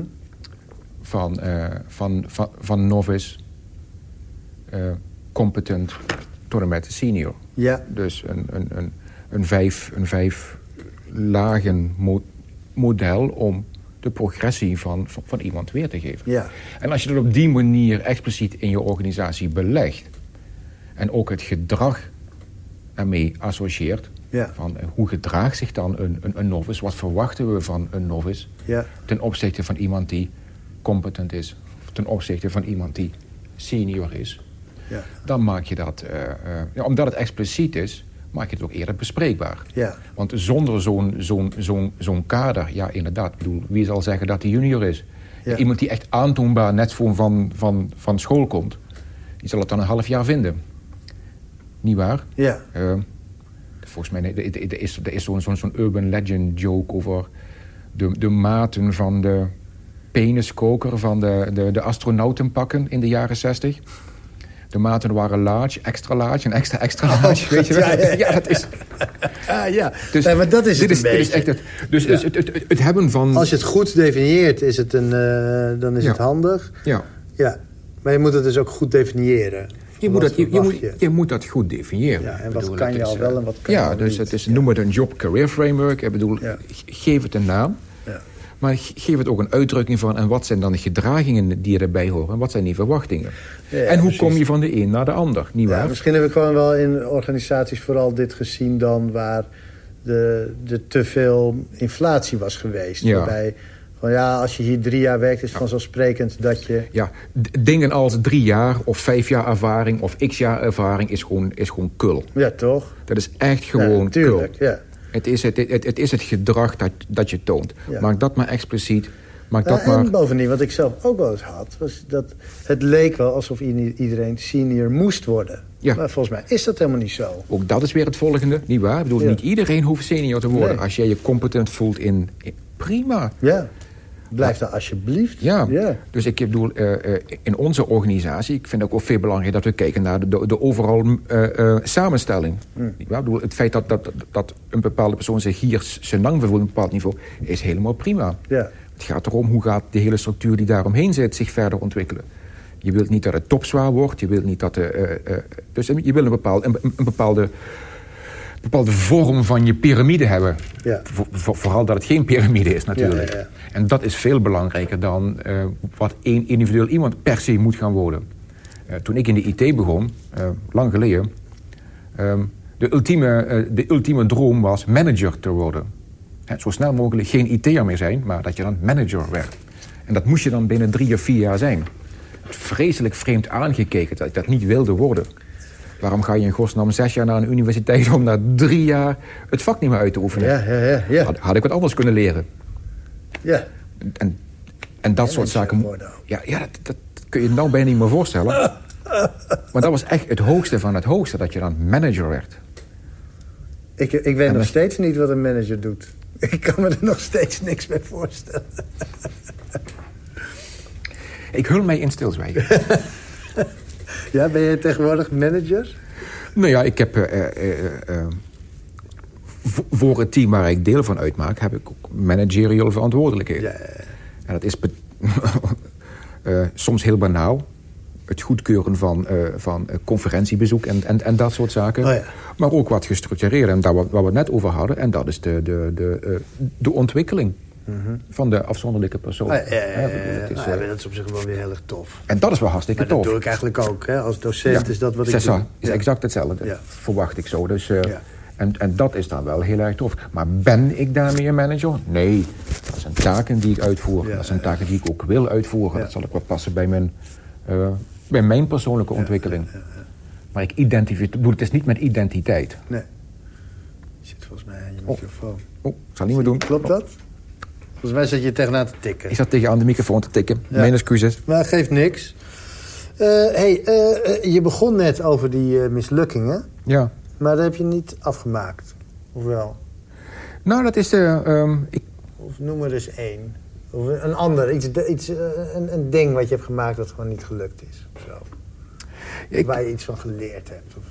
Van, van, van, van novice, competent, tot en met senior. Ja, Dus een, een, een, een, vijf, een vijf lagen mo- model om de progressie van, van, van iemand weer te geven. ja, En als je dat op die manier expliciet in je organisatie belegt... en ook het gedrag ermee associeert... ja, van eh, hoe gedraagt zich dan een, een, een novice... wat verwachten we van een novice... ja, ten opzichte van iemand die competent is... ten opzichte van iemand die senior is... ja, dan maak je dat... eh, eh, ja, omdat het expliciet is, maak je het ook eerder bespreekbaar. ja, Want zonder zo'n zo'n zo'n zo'n kader, ja inderdaad, ik bedoel, wie zal zeggen dat hij junior is? Ja. Iemand die echt aantoonbaar net van, van, van, van school komt, die zal het dan een half jaar vinden. Niet waar? ja. Eh, volgens mij, er, is, er is zo'n zo'n urban legend joke over de, de maten van de peniskoker van de, de, de astronautenpakken in de jaren 60. De maten waren large, extra large en extra extra large. weet je wel? ja, ja, ja. dat is... *laughs* Ah, ja. Dus maar dat is dit het is, een dit is echt het. Dus, dus het, het, het, hebben van... Als je het goed definieert, is het een, eh, dan is het handig. ja. Ja, maar je moet het dus ook goed definiëren. Je moet, dat, je, moet, je? moet dat goed definiëren. Ja, en Ik wat bedoel, kan je is, al eh, wel en wat kan je Ja, dus niet. het is, noem het een job career framework. Ik bedoel, geef het een naam. Maar ge- geef het ook een uitdrukking van... en wat zijn dan de gedragingen die erbij horen... en wat zijn die verwachtingen. Ja, ja, en hoe precies. kom je van de een naar de ander, niet Ja, misschien heb ik gewoon wel in organisaties vooral dit gezien dan waar de, de te veel inflatie was geweest. Ja. Waarbij van ja, als je hier drie jaar werkt, is vanzelfsprekend dat je. Ja, dingen als drie jaar of vijf jaar ervaring... of x jaar ervaring is gewoon, is gewoon kul. Ja, toch? Dat is echt ja, gewoon kul. natuurlijk. Ja. Het is het, het, het is het gedrag dat, dat je toont. Ja. Maak dat maar expliciet. Maak dat en maar... bovendien, wat ik zelf ook wel eens had... was dat het leek wel alsof iedereen senior moest worden. Ja. Maar volgens mij is dat helemaal niet zo. Ook dat is weer het volgende, niet waar? Ik bedoel, Ja. niet iedereen hoeft senior te worden. Nee. Als jij je competent voelt in... in- prima. Ja. Blijf daar alsjeblieft. Ja. ja. dus ik bedoel, eh, eh, in onze organisatie... ik vind het ook wel veel belangrijk dat we kijken naar de, de, de overal eh, eh, samenstelling. Waar? Ik bedoel, het feit dat, dat, dat een bepaalde persoon zich hier zijn lang voelt op een bepaald niveau... is helemaal prima. Ja. Het gaat erom hoe gaat de hele structuur die daaromheen zit zich verder ontwikkelen. Je wilt niet dat het topzwaar wordt. Je wilt niet dat de, dus je wil een, bepaald, een, een bepaalde, bepaalde vorm van je piramide hebben. Ja. Voor- voor- vooral dat het geen piramide is natuurlijk. Ja, ja, ja. En dat is veel belangrijker dan eh, wat één individueel iemand per se moet gaan worden. Eh, toen ik in de IT begon, eh, lang geleden... ehm, de, ultieme, de ultieme droom was manager te worden. Zo snel mogelijk geen IT'er meer zijn, maar dat je dan manager werd. En dat moest je dan binnen drie of vier jaar zijn. Vreselijk vreemd aangekeken dat ik dat niet wilde worden. Waarom ga je in godsnaam zes jaar naar een universiteit... om na drie jaar het vak niet meer uit te oefenen? Ja, ja, ja. ja. Had, had ik wat anders kunnen leren. ja. En, en dat soort zaken... Ja, ja dat, dat kun je nou bijna niet meer voorstellen. *laughs* Maar dat was echt het hoogste van het hoogste... dat je dan manager werd. Ik, ik weet nog dat- steeds niet wat een manager doet. *laughs* Ik kan me er nog steeds niks bij voorstellen. Ik hul mij in stilzwijgen. *laughs* Ja, ben je tegenwoordig manager? nou ja, ik heb... eh, eh, eh, vo- voor het team waar ik deel van uitmaak... heb ik ook managerial verantwoordelijkheden. Ja. En dat is *laughs* soms heel banaal. Het goedkeuren van, van conferentiebezoek en, en, en dat soort zaken. Oh ja. Maar ook wat gestructureerd. En daar wat, wat we net over hadden. En dat is de, de, de, de ontwikkeling van de afzonderlijke persoon. Mhm. Ah, ja, het is, Nou, eh, dat is op zich wel weer heel erg tof. en dat is wel hartstikke Maar dat tof. doe ik eigenlijk ook. Hè? Als docent is dat wat ik Cessa doe. is exact hetzelfde, verwacht ik zo. Dus, eh, en, en dat is dan wel heel erg tof. Maar ben ik daarmee een manager? Nee, dat zijn taken die ik uitvoer. Dat zijn taken die ik ook wil uitvoeren. Dat zal ook wel passen bij mijn, eh, bij mijn persoonlijke ontwikkeling. Maar ik identificeer, het is niet met identiteit. Nee. Je zit volgens mij aan je Oh. microfoon. Oh, ik zal niet meer doen. Klopt dat? Volgens mij zat je tegenaan te tikken. Ik zat tegen aan de microfoon te tikken. Ja. Mijn excuses. Maar geeft niks. Eh, hey, eh, eh, je begon net over die mislukkingen. Ja. Maar dat heb je niet afgemaakt. Of wel? Nou, dat is... eh, ehm, ik, Of noem er eens één. Of een ander. Iets, iets, een, een ding wat je hebt gemaakt dat gewoon niet gelukt is. Of zo. ik, Waar je iets van geleerd hebt. Of...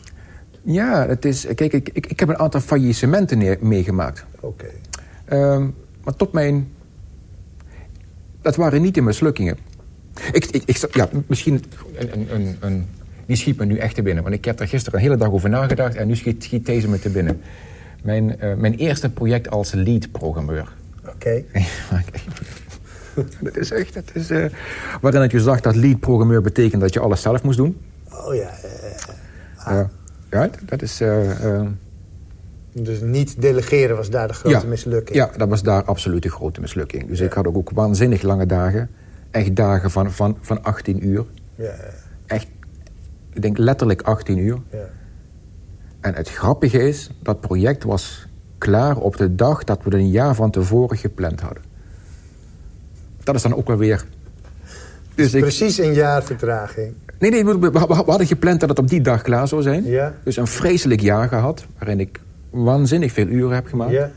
ja, het is... Kijk, ik, ik, ik heb een aantal faillissementen neer- meegemaakt. Oké. Ehm, maar tot mijn... Dat waren niet de mislukkingen. Ik, ik, ik, ja, misschien een, een, een, een, die schiet me nu echt te binnen. Want ik heb er gisteren een hele dag over nagedacht... en nu schiet, schiet deze me te binnen. Mijn, eh, mijn eerste project als lead-programmeur. Oké. *laughs* dat is echt... Dat is, eh, waarin ik je zag dat lead-programmeur betekent... dat je alles zelf moest doen. Oh ja. eh, eh, Eh, ja, dat is... dus niet delegeren was daar de grote ja, mislukking. Ja, dat was daar absoluut de grote mislukking. Dus ik had ook, ook waanzinnig lange dagen. Echt dagen van, van, van 18 uur. Ja, Echt, ik denk letterlijk 18 uur. ja. En het grappige is, dat project was klaar op de dag dat we het een jaar van tevoren gepland hadden. Dat is dan ook wel weer... Dus ik, Precies een jaar vertraging. nee, nee, we, we- we hadden gepland dat het op die dag klaar zou zijn. Ja. Dus een vreselijk jaar gehad, waarin ik waanzinnig veel uren heb gemaakt. Ja.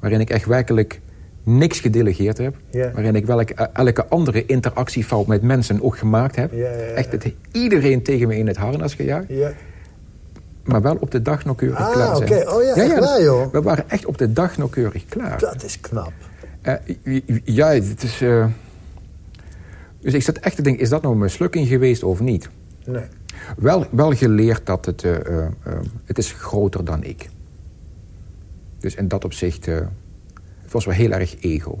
Waarin ik echt werkelijk niks gedelegeerd heb. Ja. Waarin ik welke, elke andere interactiefout met mensen ook gemaakt heb. Ja, ja, ja. Echt het, iedereen tegen me in het harnas gejaagd. Ja. Maar wel op de dag nauwkeurig Ah, klaar zijn. Oh ja, joh. We waren echt op de dag nauwkeurig klaar. Dat is knap. Eh, j- ja, het is... eh, dus ik zat echt te denken, is dat nou een mislukking geweest of niet? Nee. Wel, wel geleerd dat het, eh, eh, eh, het is groter dan ik. Dus in dat opzicht, eh, het was wel heel erg ego.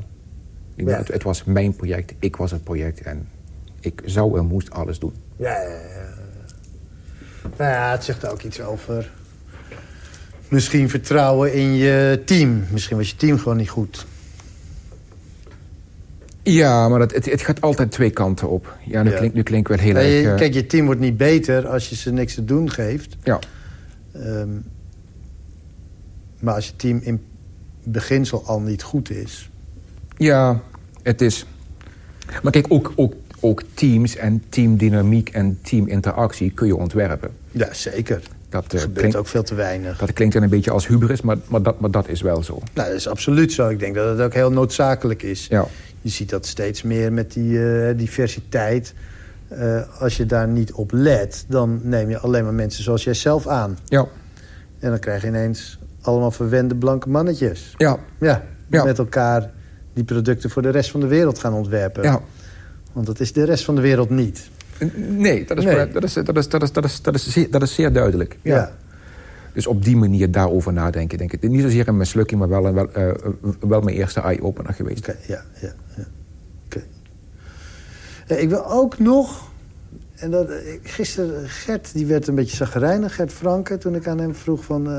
Ik Ja. Het, het was mijn project, ik was het project en ik zou en moest alles doen. Ja, ja, ja. Nou ja, het zegt ook iets over... Misschien vertrouwen in je team. Misschien was je team gewoon niet goed. Ja, maar dat, het, het gaat altijd twee kanten op. Ja, nu, Ja. Klinkt, nu klinkt wel heel Ja, je- erg... eh, Kijk, je team wordt niet beter als je ze niks te doen geeft. ja. Ehm, maar als je team in beginsel al niet goed is... ja, het is... Maar kijk, ook, ook, ook teams en teamdynamiek en teaminteractie kun je ontwerpen. Ja, zeker. Dat, eh, gebeurt klinkt, ook veel te weinig. dat klinkt dan een beetje als hubris, maar, maar, dat, maar dat is wel zo. Nou, dat is absoluut zo. Ik denk dat het ook heel noodzakelijk is. Ja. Je ziet dat steeds meer met die eh, diversiteit. Eh, als je daar niet op let, dan neem je alleen maar mensen zoals jij zelf aan. Ja. En dan krijg je ineens allemaal verwende blanke mannetjes. Ja. Ja, Ja. met elkaar die producten voor de rest van de wereld gaan ontwerpen. ja. Want dat is de rest van de wereld niet. Nee, dat is, Nee. Dat, is, dat, is, dat, is, dat, is, dat, is zeer, dat is zeer duidelijk. Ja. Dus op die manier daarover nadenken, denk ik. Niet zozeer een mislukking, maar wel, een- wel, eh, wel mijn eerste eye-opener geweest. Oké, ja, ja, ja. Oké. Eh, Ik wil ook nog... En dat, gisteren, Gert, die werd een beetje zagrijnig, Gert Franke... toen ik aan hem vroeg van... eh,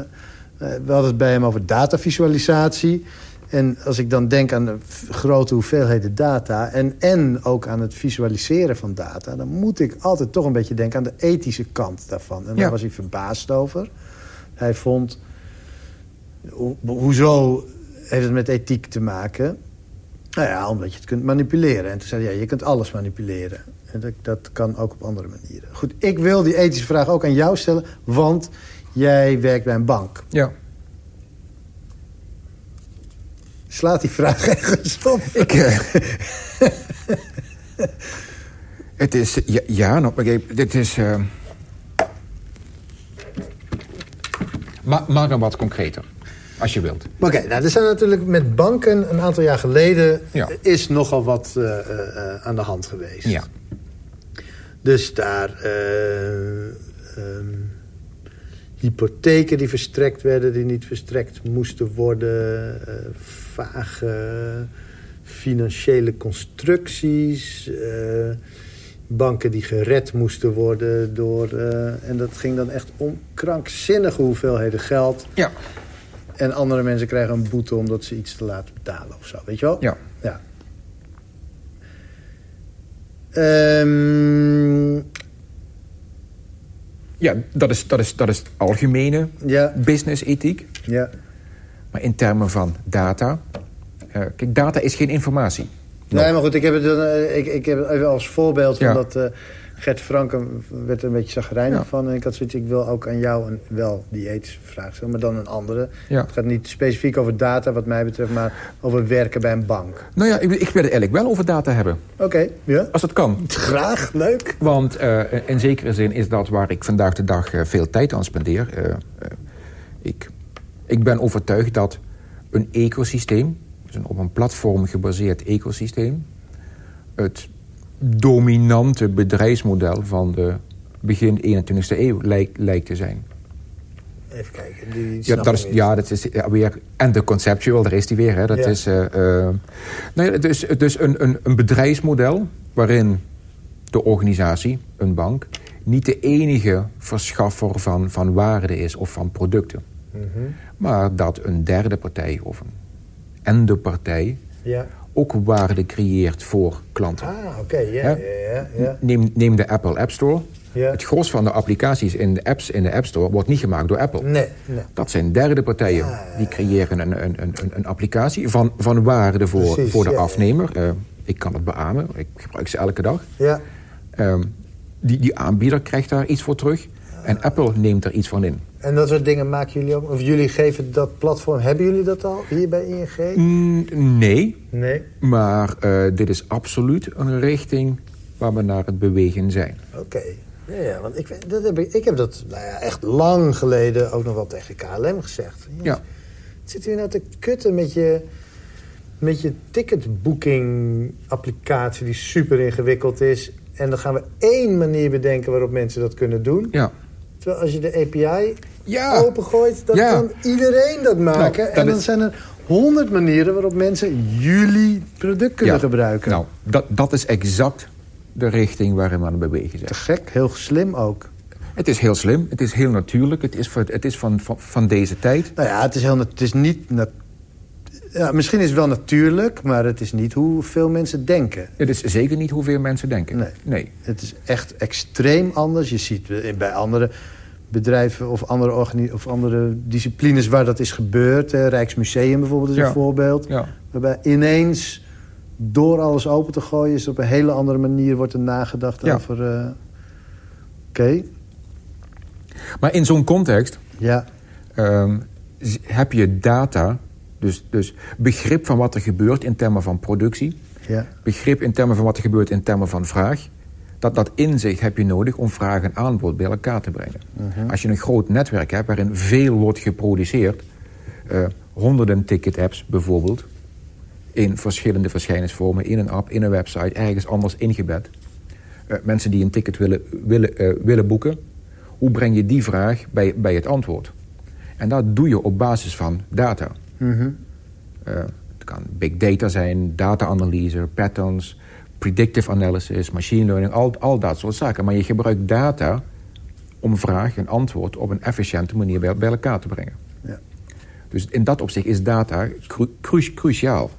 we hadden het bij hem over datavisualisatie. En als ik dan denk aan de grote hoeveelheden data... En, en ook aan het visualiseren van data... dan moet ik altijd toch een beetje denken aan de ethische kant daarvan. En daar Ja. was hij verbaasd over. Hij vond... ho- hoezo heeft het met ethiek te maken? Nou ja, omdat je het kunt manipuleren. En toen zei hij, ja, je kunt alles manipuleren. En dat, dat kan ook op andere manieren. Goed, ik wil die ethische vraag ook aan jou stellen... want jij werkt bij een bank. Ja. Slaat die vraag *laughs* ergens op? Ik, eh, het is... Ja, ja nou, oké, dit is... eh, ma maar dan wat concreter, als je wilt. Maar Oké, nou, er zijn natuurlijk met banken een aantal jaar geleden... Ja. is nogal wat eh, eh, eh, aan de hand geweest. Ja. Dus daar eh, ehm, hypotheken die verstrekt werden, die niet verstrekt moesten worden, eh, vage financiële constructies, eh, banken die gered moesten worden door. eh, en dat ging dan echt om krankzinnige hoeveelheden geld. Ja. En andere mensen krijgen een boete omdat ze iets te laat betalen of zo, weet je wel? Ja. Ja. Ehm, Ja, dat is, dat is, dat is algemene ja, business-ethiek. ja. Maar in termen van data... eh, kijk, data is geen informatie. Nee, maar goed, ik heb het, dan, eh, ik, ik heb het even als voorbeeld van Ja. dat eh, Gert Franken werd er een beetje zagrijnig Ja. van. En ik had zoiets, ik wil ook aan jou een, wel die ethische vraag stellen, maar dan een andere. Ja. Het gaat niet specifiek over data wat mij betreft, maar over werken bij een bank. Nou ja, ik, ik wil het eigenlijk wel over data hebben. Oké, ja. Als het kan. Graag, leuk. Want eh, in zekere zin is dat waar ik vandaag de dag eh, veel tijd aan spendeer. Eh, ik, ik ben overtuigd dat een ecosysteem, dus een op een platform gebaseerd ecosysteem, het dominante bedrijfsmodel van de begin 21e eeuw lijkt, lijkt te zijn. Even kijken. Die Ja, dat is, ja, dat is ja, weer. En de conceptual, daar is die weer. Hè. Dat Ja. is, eh, nou ja, dus, dus een, een, een bedrijfsmodel waarin de organisatie, een bank, niet de enige verschaffer van, van waarde is of van producten. Mhm. Maar dat een derde partij of een ende partij Ja. Ook waarde creëert voor klanten. Ah, oké, ja, Hè? ja, ja, ja. Neem, neem de Apple App Store. Ja. Het gros van de applicaties in de apps in de App Store wordt niet gemaakt door Apple. Nee, nee. Dat zijn derde partijen. Die creëren een, een, een, een- applicatie van, van waarde voor, Precies, voor de afnemer. Eh, ik kan het beamen, ik gebruik ze elke dag. Ja. Ehm, die, die aanbieder krijgt daar iets voor terug. En Apple neemt er iets van in. En dat soort dingen maken jullie ook? Of jullie geven dat platform, hebben jullie dat al hier bij ING? Mm, nee, Nee. maar eh, dit is absoluut een richting waar we naar het bewegen zijn. Oké. Ja, ja, want ik, dat heb ik, ik heb dat nou ja, echt lang geleden ook nog wel tegen KLM gezegd. Jongens, Ja. Wat zit u nou te kutten met je, met je ticketbooking applicatie die super ingewikkeld is. En dan gaan we één manier bedenken waarop mensen dat kunnen doen. Ja, Terwijl als je de API Ja. opengooit, dan Ja. kan iedereen dat maken. Nou, dat en dan is- zijn er honderd manieren waarop mensen jullie product kunnen ja. gebruiken. Nou, dat, dat is exact de richting waarin we aan het bewegen zijn. Te gek, heel slim ook. Het is heel slim, het is heel natuurlijk, het is, voor, het is van, van, van deze tijd. Nou ja, het is, heel, het is niet... nat- ja, misschien is het wel natuurlijk, maar het is niet hoe veel mensen denken. Het is zeker niet hoeveel mensen denken. Nee. nee. Het is echt extreem anders. Je ziet bij andere bedrijven of andere, of andere disciplines waar dat is gebeurd. Rijksmuseum bijvoorbeeld is Ja. een voorbeeld. Ja. Waarbij ineens door alles open te gooien... is op een hele andere manier wordt er nagedacht Ja. over... eh, Oké, Maar in zo'n context ja, ehm, heb je data, dus, dus begrip van wat er gebeurt in termen van productie, ja, begrip in termen van wat er gebeurt in termen van vraag. Dat, dat inzicht heb je nodig om vraag en aanbod bij elkaar te brengen. Als je een groot netwerk hebt waarin veel wordt geproduceerd, eh, honderden ticket-apps bijvoorbeeld, in verschillende verschijningsvormen, in een app, in een website, ergens anders ingebed. Eh, mensen die een ticket willen, willen, eh, willen boeken, hoe breng je die vraag bij, bij het antwoord? En dat doe je op basis van data. Mhm, Eh, het kan big data zijn, data-analyse, patterns, predictive analysis, machine learning, al, al dat soort zaken. Maar je gebruikt data om vraag en antwoord op een efficiënte manier bij, bij elkaar te brengen. ja. Dus in dat opzicht is data cru- cru- cruciaal.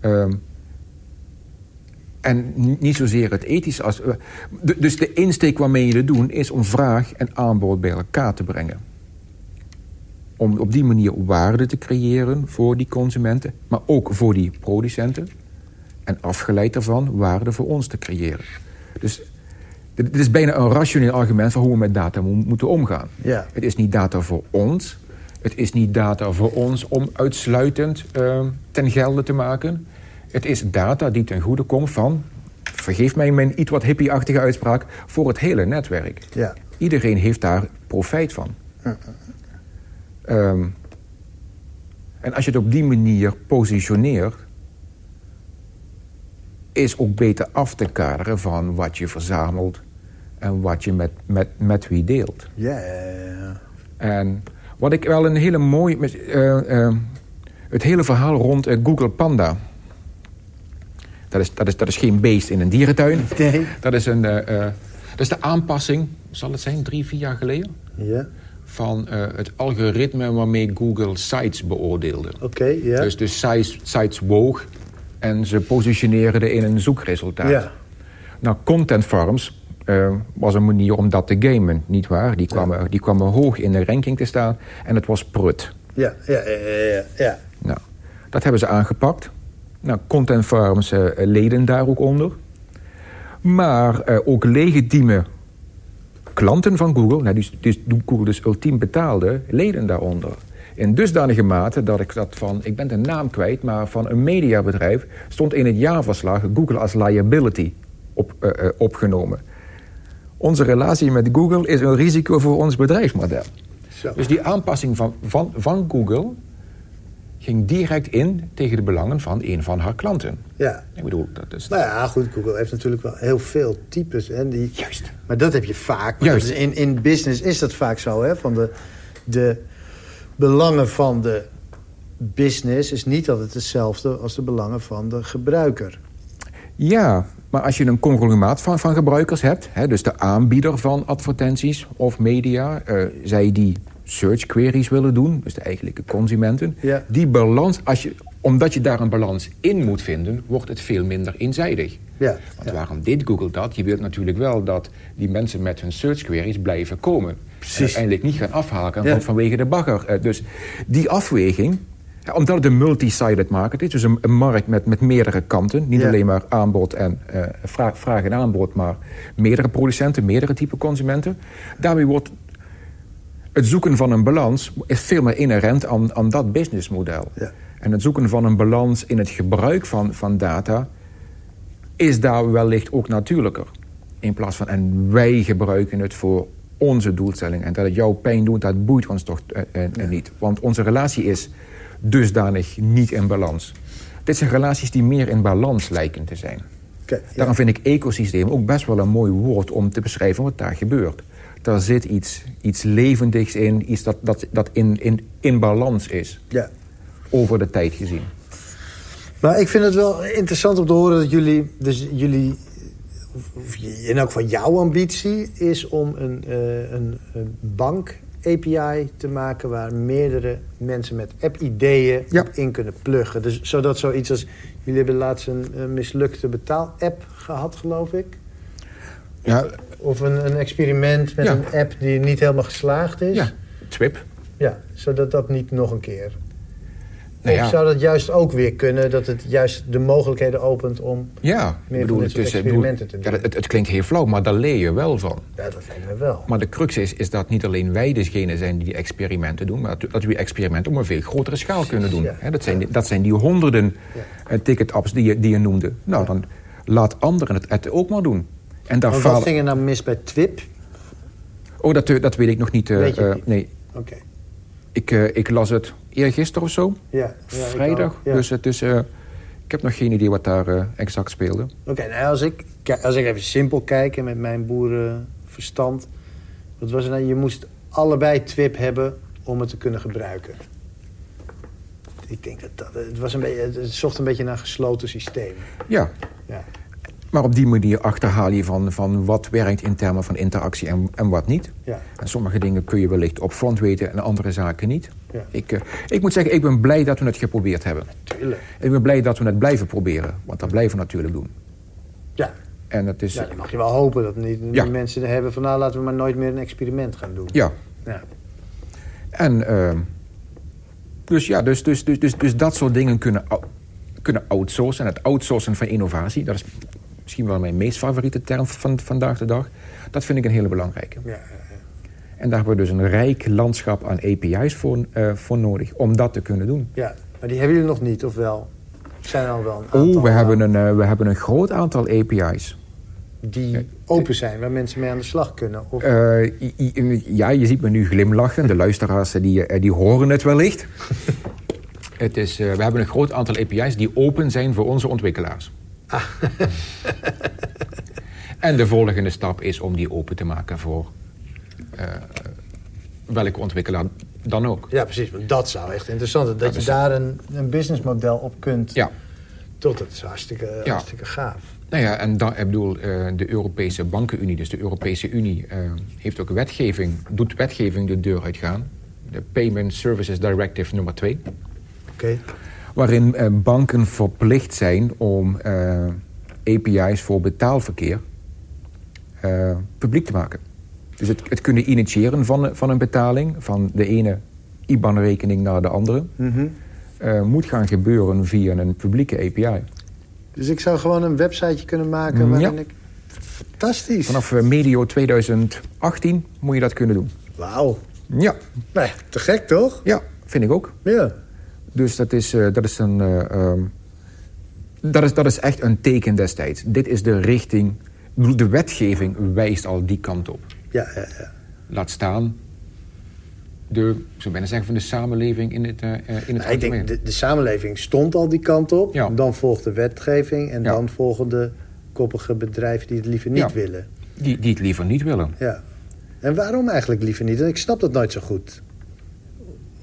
Ehm, en ni- niet zozeer het ethische. Als, eh, dus de insteek waarmee je het doet is om vraag en aanbod bij elkaar te brengen. Om op die manier waarde te creëren voor die consumenten, maar ook voor die producenten. En afgeleid daarvan waarde voor ons te creëren. Dus dit is bijna een rationeel argument van hoe we met data mo- moeten omgaan. Ja. Het is niet data voor ons. Het is niet data voor ons om uitsluitend eh, ten gelde te maken. Het is data die ten goede komt van, vergeef mij mijn iets wat hippie-achtige uitspraak, voor het hele netwerk. ja. Iedereen heeft daar profijt van. Ehm, en als je het op die manier positioneert, is ook beter af te kaderen van wat je verzamelt en wat je met, met, met wie deelt. Ja. En wat ik wel een hele mooie... eh, eh, het hele verhaal rond eh, Google Panda. Dat is, dat, is, dat is geen beest in een dierentuin. Nee. Dat is, een, dat is de aanpassing, zal het zijn, drie, vier jaar geleden... Ja, van eh, het algoritme waarmee Google sites beoordeelde. oké. Dus de sites, sites woog en ze positioneerden in een zoekresultaat. Nou, content farms eh, was een manier om dat te gamen, niet waar? Die kwamen, die kwamen hoog in de ranking te staan en het was prut. Ja, ja, ja, ja. Nou, dat hebben ze aangepakt. Nou, content farms eh, leden daar ook onder. Maar ook legitieme klanten van Google, dus, dus Google dus ultiem betaalde, leden daaronder. In dusdanige mate dat ik dat van, ik ben de naam kwijt, maar van een mediabedrijf stond in het jaarverslag Google als liability op, eh, eh, opgenomen. Onze relatie met Google is een risico voor ons bedrijfsmodel. Zo. Dus die aanpassing van, van, van Google ging direct in tegen de belangen van een van haar klanten. Ja. Ik bedoel, dat is... Nou ja, goed, Google heeft natuurlijk wel heel veel types. Hè, die, Juist. Maar dat heb je vaak. Juist. is in, in business is dat vaak zo. Hè, van de, de belangen van de business is niet altijd hetzelfde als de belangen van de gebruiker. Ja, maar als je een conglomeraat van, van gebruikers hebt... Hè, dus de aanbieder van advertenties of media... eh, zij die search queries willen doen, dus de eigenlijke consumenten... Ja. die balans, als je, omdat je daar een balans in moet vinden... wordt het veel minder eenzijdig. Ja, Want waarom deed Google dat? Je wilt natuurlijk wel dat die mensen met hun search queries blijven komen. Precies. En uiteindelijk niet gaan afhaken Ja. vanwege de bagger. Eh, dus die afweging, omdat het een multi-sided market is... dus een, een markt met, met meerdere kanten... niet Ja. alleen maar aanbod en eh, vraag, vraag en aanbod... maar meerdere producenten, meerdere type consumenten. Daarmee wordt het zoeken van een balans... is veel meer inherent aan, aan dat businessmodel. Ja. En het zoeken van een balans in het gebruik van, van data is daar wellicht ook natuurlijker. In plaats van, en wij gebruiken het voor onze doelstelling. En dat het jou pijn doet, dat boeit ons toch eh, eh, niet. Want onze relatie is dusdanig niet in balans. Dit zijn relaties die meer in balans lijken te zijn. Ja. Daarom vind ik ecosysteem ook best wel een mooi woord om te beschrijven wat daar gebeurt. Daar zit iets, iets levendigs in, iets dat, dat, dat in, in, in balans is, ja. over de tijd gezien. Maar ik vind het wel interessant om te horen dat jullie... Dus jullie of- in elk geval jouw ambitie is om een, eh, een, een bank API te maken... waar meerdere mensen met app-ideeën Ja. in kunnen pluggen. Dus zodat zoiets als... Jullie hebben laatst een, een mislukte betaal-app gehad, geloof ik. Ja, Of een, een experiment met Ja. een app die niet helemaal geslaagd is. ja Twip. Ja, zodat dat niet nog een keer... Nou of ja. zou dat juist ook weer kunnen, dat het juist de mogelijkheden opent om... Ja, Meer bedoel, het, experimenten te ja, doen. het, het klinkt heel flauw, maar daar leer je wel van. Ja, dat lijkt me wel. Maar de crux is, is dat niet alleen wij degene zijn die experimenten doen... maar dat, we experimenten op een veel grotere schaal kunnen doen. ja. Dat, zijn, die- dat zijn die honderden eh, ticket-apps die je, die je noemde. Nou, dan laat anderen het, het ook maar doen. En daar wat ging er nou mis bij TWIP? Oh, dat, eh, dat weet ik nog niet. eh, Weet je eh, niet? nee, Oké. ik, ik las het eergisteren of zo. Ja, Vrijdag. ja. Dus het is... ik heb nog geen idee wat daar exact speelde. Oké, nou, als, ik, als ik even simpel kijk en met mijn boerenverstand... Wat was het nou? Je moest allebei TWIP hebben om het te kunnen gebruiken. Ik denk dat dat... Het, was een beetje, het, zocht een beetje naar een gesloten systeem. Ja, Ja. Maar op die manier achterhaal je van, van wat werkt in termen van interactie en, en wat niet. Ja. En sommige dingen kun je wellicht op front weten en andere zaken niet. Ja. Ik, eh, ik moet zeggen, ik ben blij dat we het geprobeerd hebben. Tuurlijk. Ik ben blij dat we het blijven proberen. Want dat blijven we natuurlijk doen. Ja. En het is... ja, dan mag je wel hopen dat niet Ja. die mensen hebben van... nou, laten we maar nooit meer een experiment gaan doen. ja. Ja. En... ehm, dus ja, dus, dus, dus, dus, dus dat soort dingen kunnen, kunnen outsourcen. En het outsourcen van innovatie, dat is misschien wel mijn meest favoriete term van vandaag de dag. Dat vind ik een hele belangrijke. Ja, ja, En daar hebben we dus een rijk landschap aan API's voor, eh, voor nodig om dat te kunnen doen. ja. Maar die hebben jullie nog niet, of wel? Zijn er al wel een aantal Oh, we hebben, een, eh, we hebben een groot aantal API's. die open zijn, waar mensen mee aan de slag kunnen? Of... Eh, ja, je ziet me nu glimlachen. De luisteraars die, die horen het wellicht. *laughs* het is, we hebben een groot aantal API's die open zijn voor onze ontwikkelaars. *laughs* en de volgende stap is om die open te maken voor eh, welke ontwikkelaar dan ook. Ja, precies. Want dat zou echt interessant zijn. Dat je daar een, een businessmodel op kunt. Ja. Toch, dat is hartstikke, Ja. hartstikke gaaf. Nou ja, en dan, ik bedoel, eh, de Europese Bankenunie, dus de Europese Unie, eh, heeft ook wetgeving, doet wetgeving de deur uitgaan. De Payment Services Directive nummer 2. Oké. Waarin eh, banken verplicht zijn om eh, API's voor betaalverkeer eh, publiek te maken. Dus het, het kunnen initiëren van, van een betaling, van de ene IBAN-rekening naar de andere, Mhm. moet gaan gebeuren via een publieke API. Dus ik zou gewoon een websiteje kunnen maken waarin ja. ik... Fantastisch. Vanaf medio 2018 moet je dat kunnen doen. Wauw. Ja, Nee, te gek toch? ja vind ik ook. Ja. Dus dat is, eh, dat is een. eh, ehm, dat, is, dat is echt een teken destijds. Dit is de richting. De wetgeving wijst al die kant op. Ja, ja, ja. Laat staan de, zou bijna zeggen, van de samenleving in het, eh, in het Nou, ik denk, de, de samenleving stond al die kant op. Ja. Dan volgt de wetgeving. En Ja. dan volgen de koppige bedrijven die het liever niet Ja. willen. die, die het liever niet willen. Ja. En waarom eigenlijk liever niet? Ik snap dat nooit zo goed.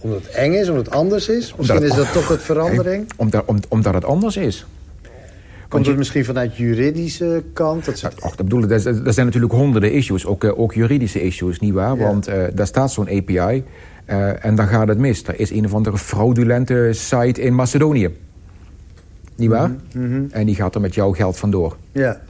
Omdat het eng is, omdat het anders is? Misschien het- is dat toch het verandering? *laughs* Omdat, om, omdat het anders is. Komt het misschien vanuit juridische kant? Dat. Och, dat bedoel ik, er, zijn natuurlijk honderden issues, ook, eh, ook juridische issues, nietwaar? Ja. Want eh, daar staat zo'n API eh, en dan gaat het mis. Er is een of andere fraudulente site in Macedonië. Nietwaar? Mhm. En die gaat er met jouw geld vandoor. Ja,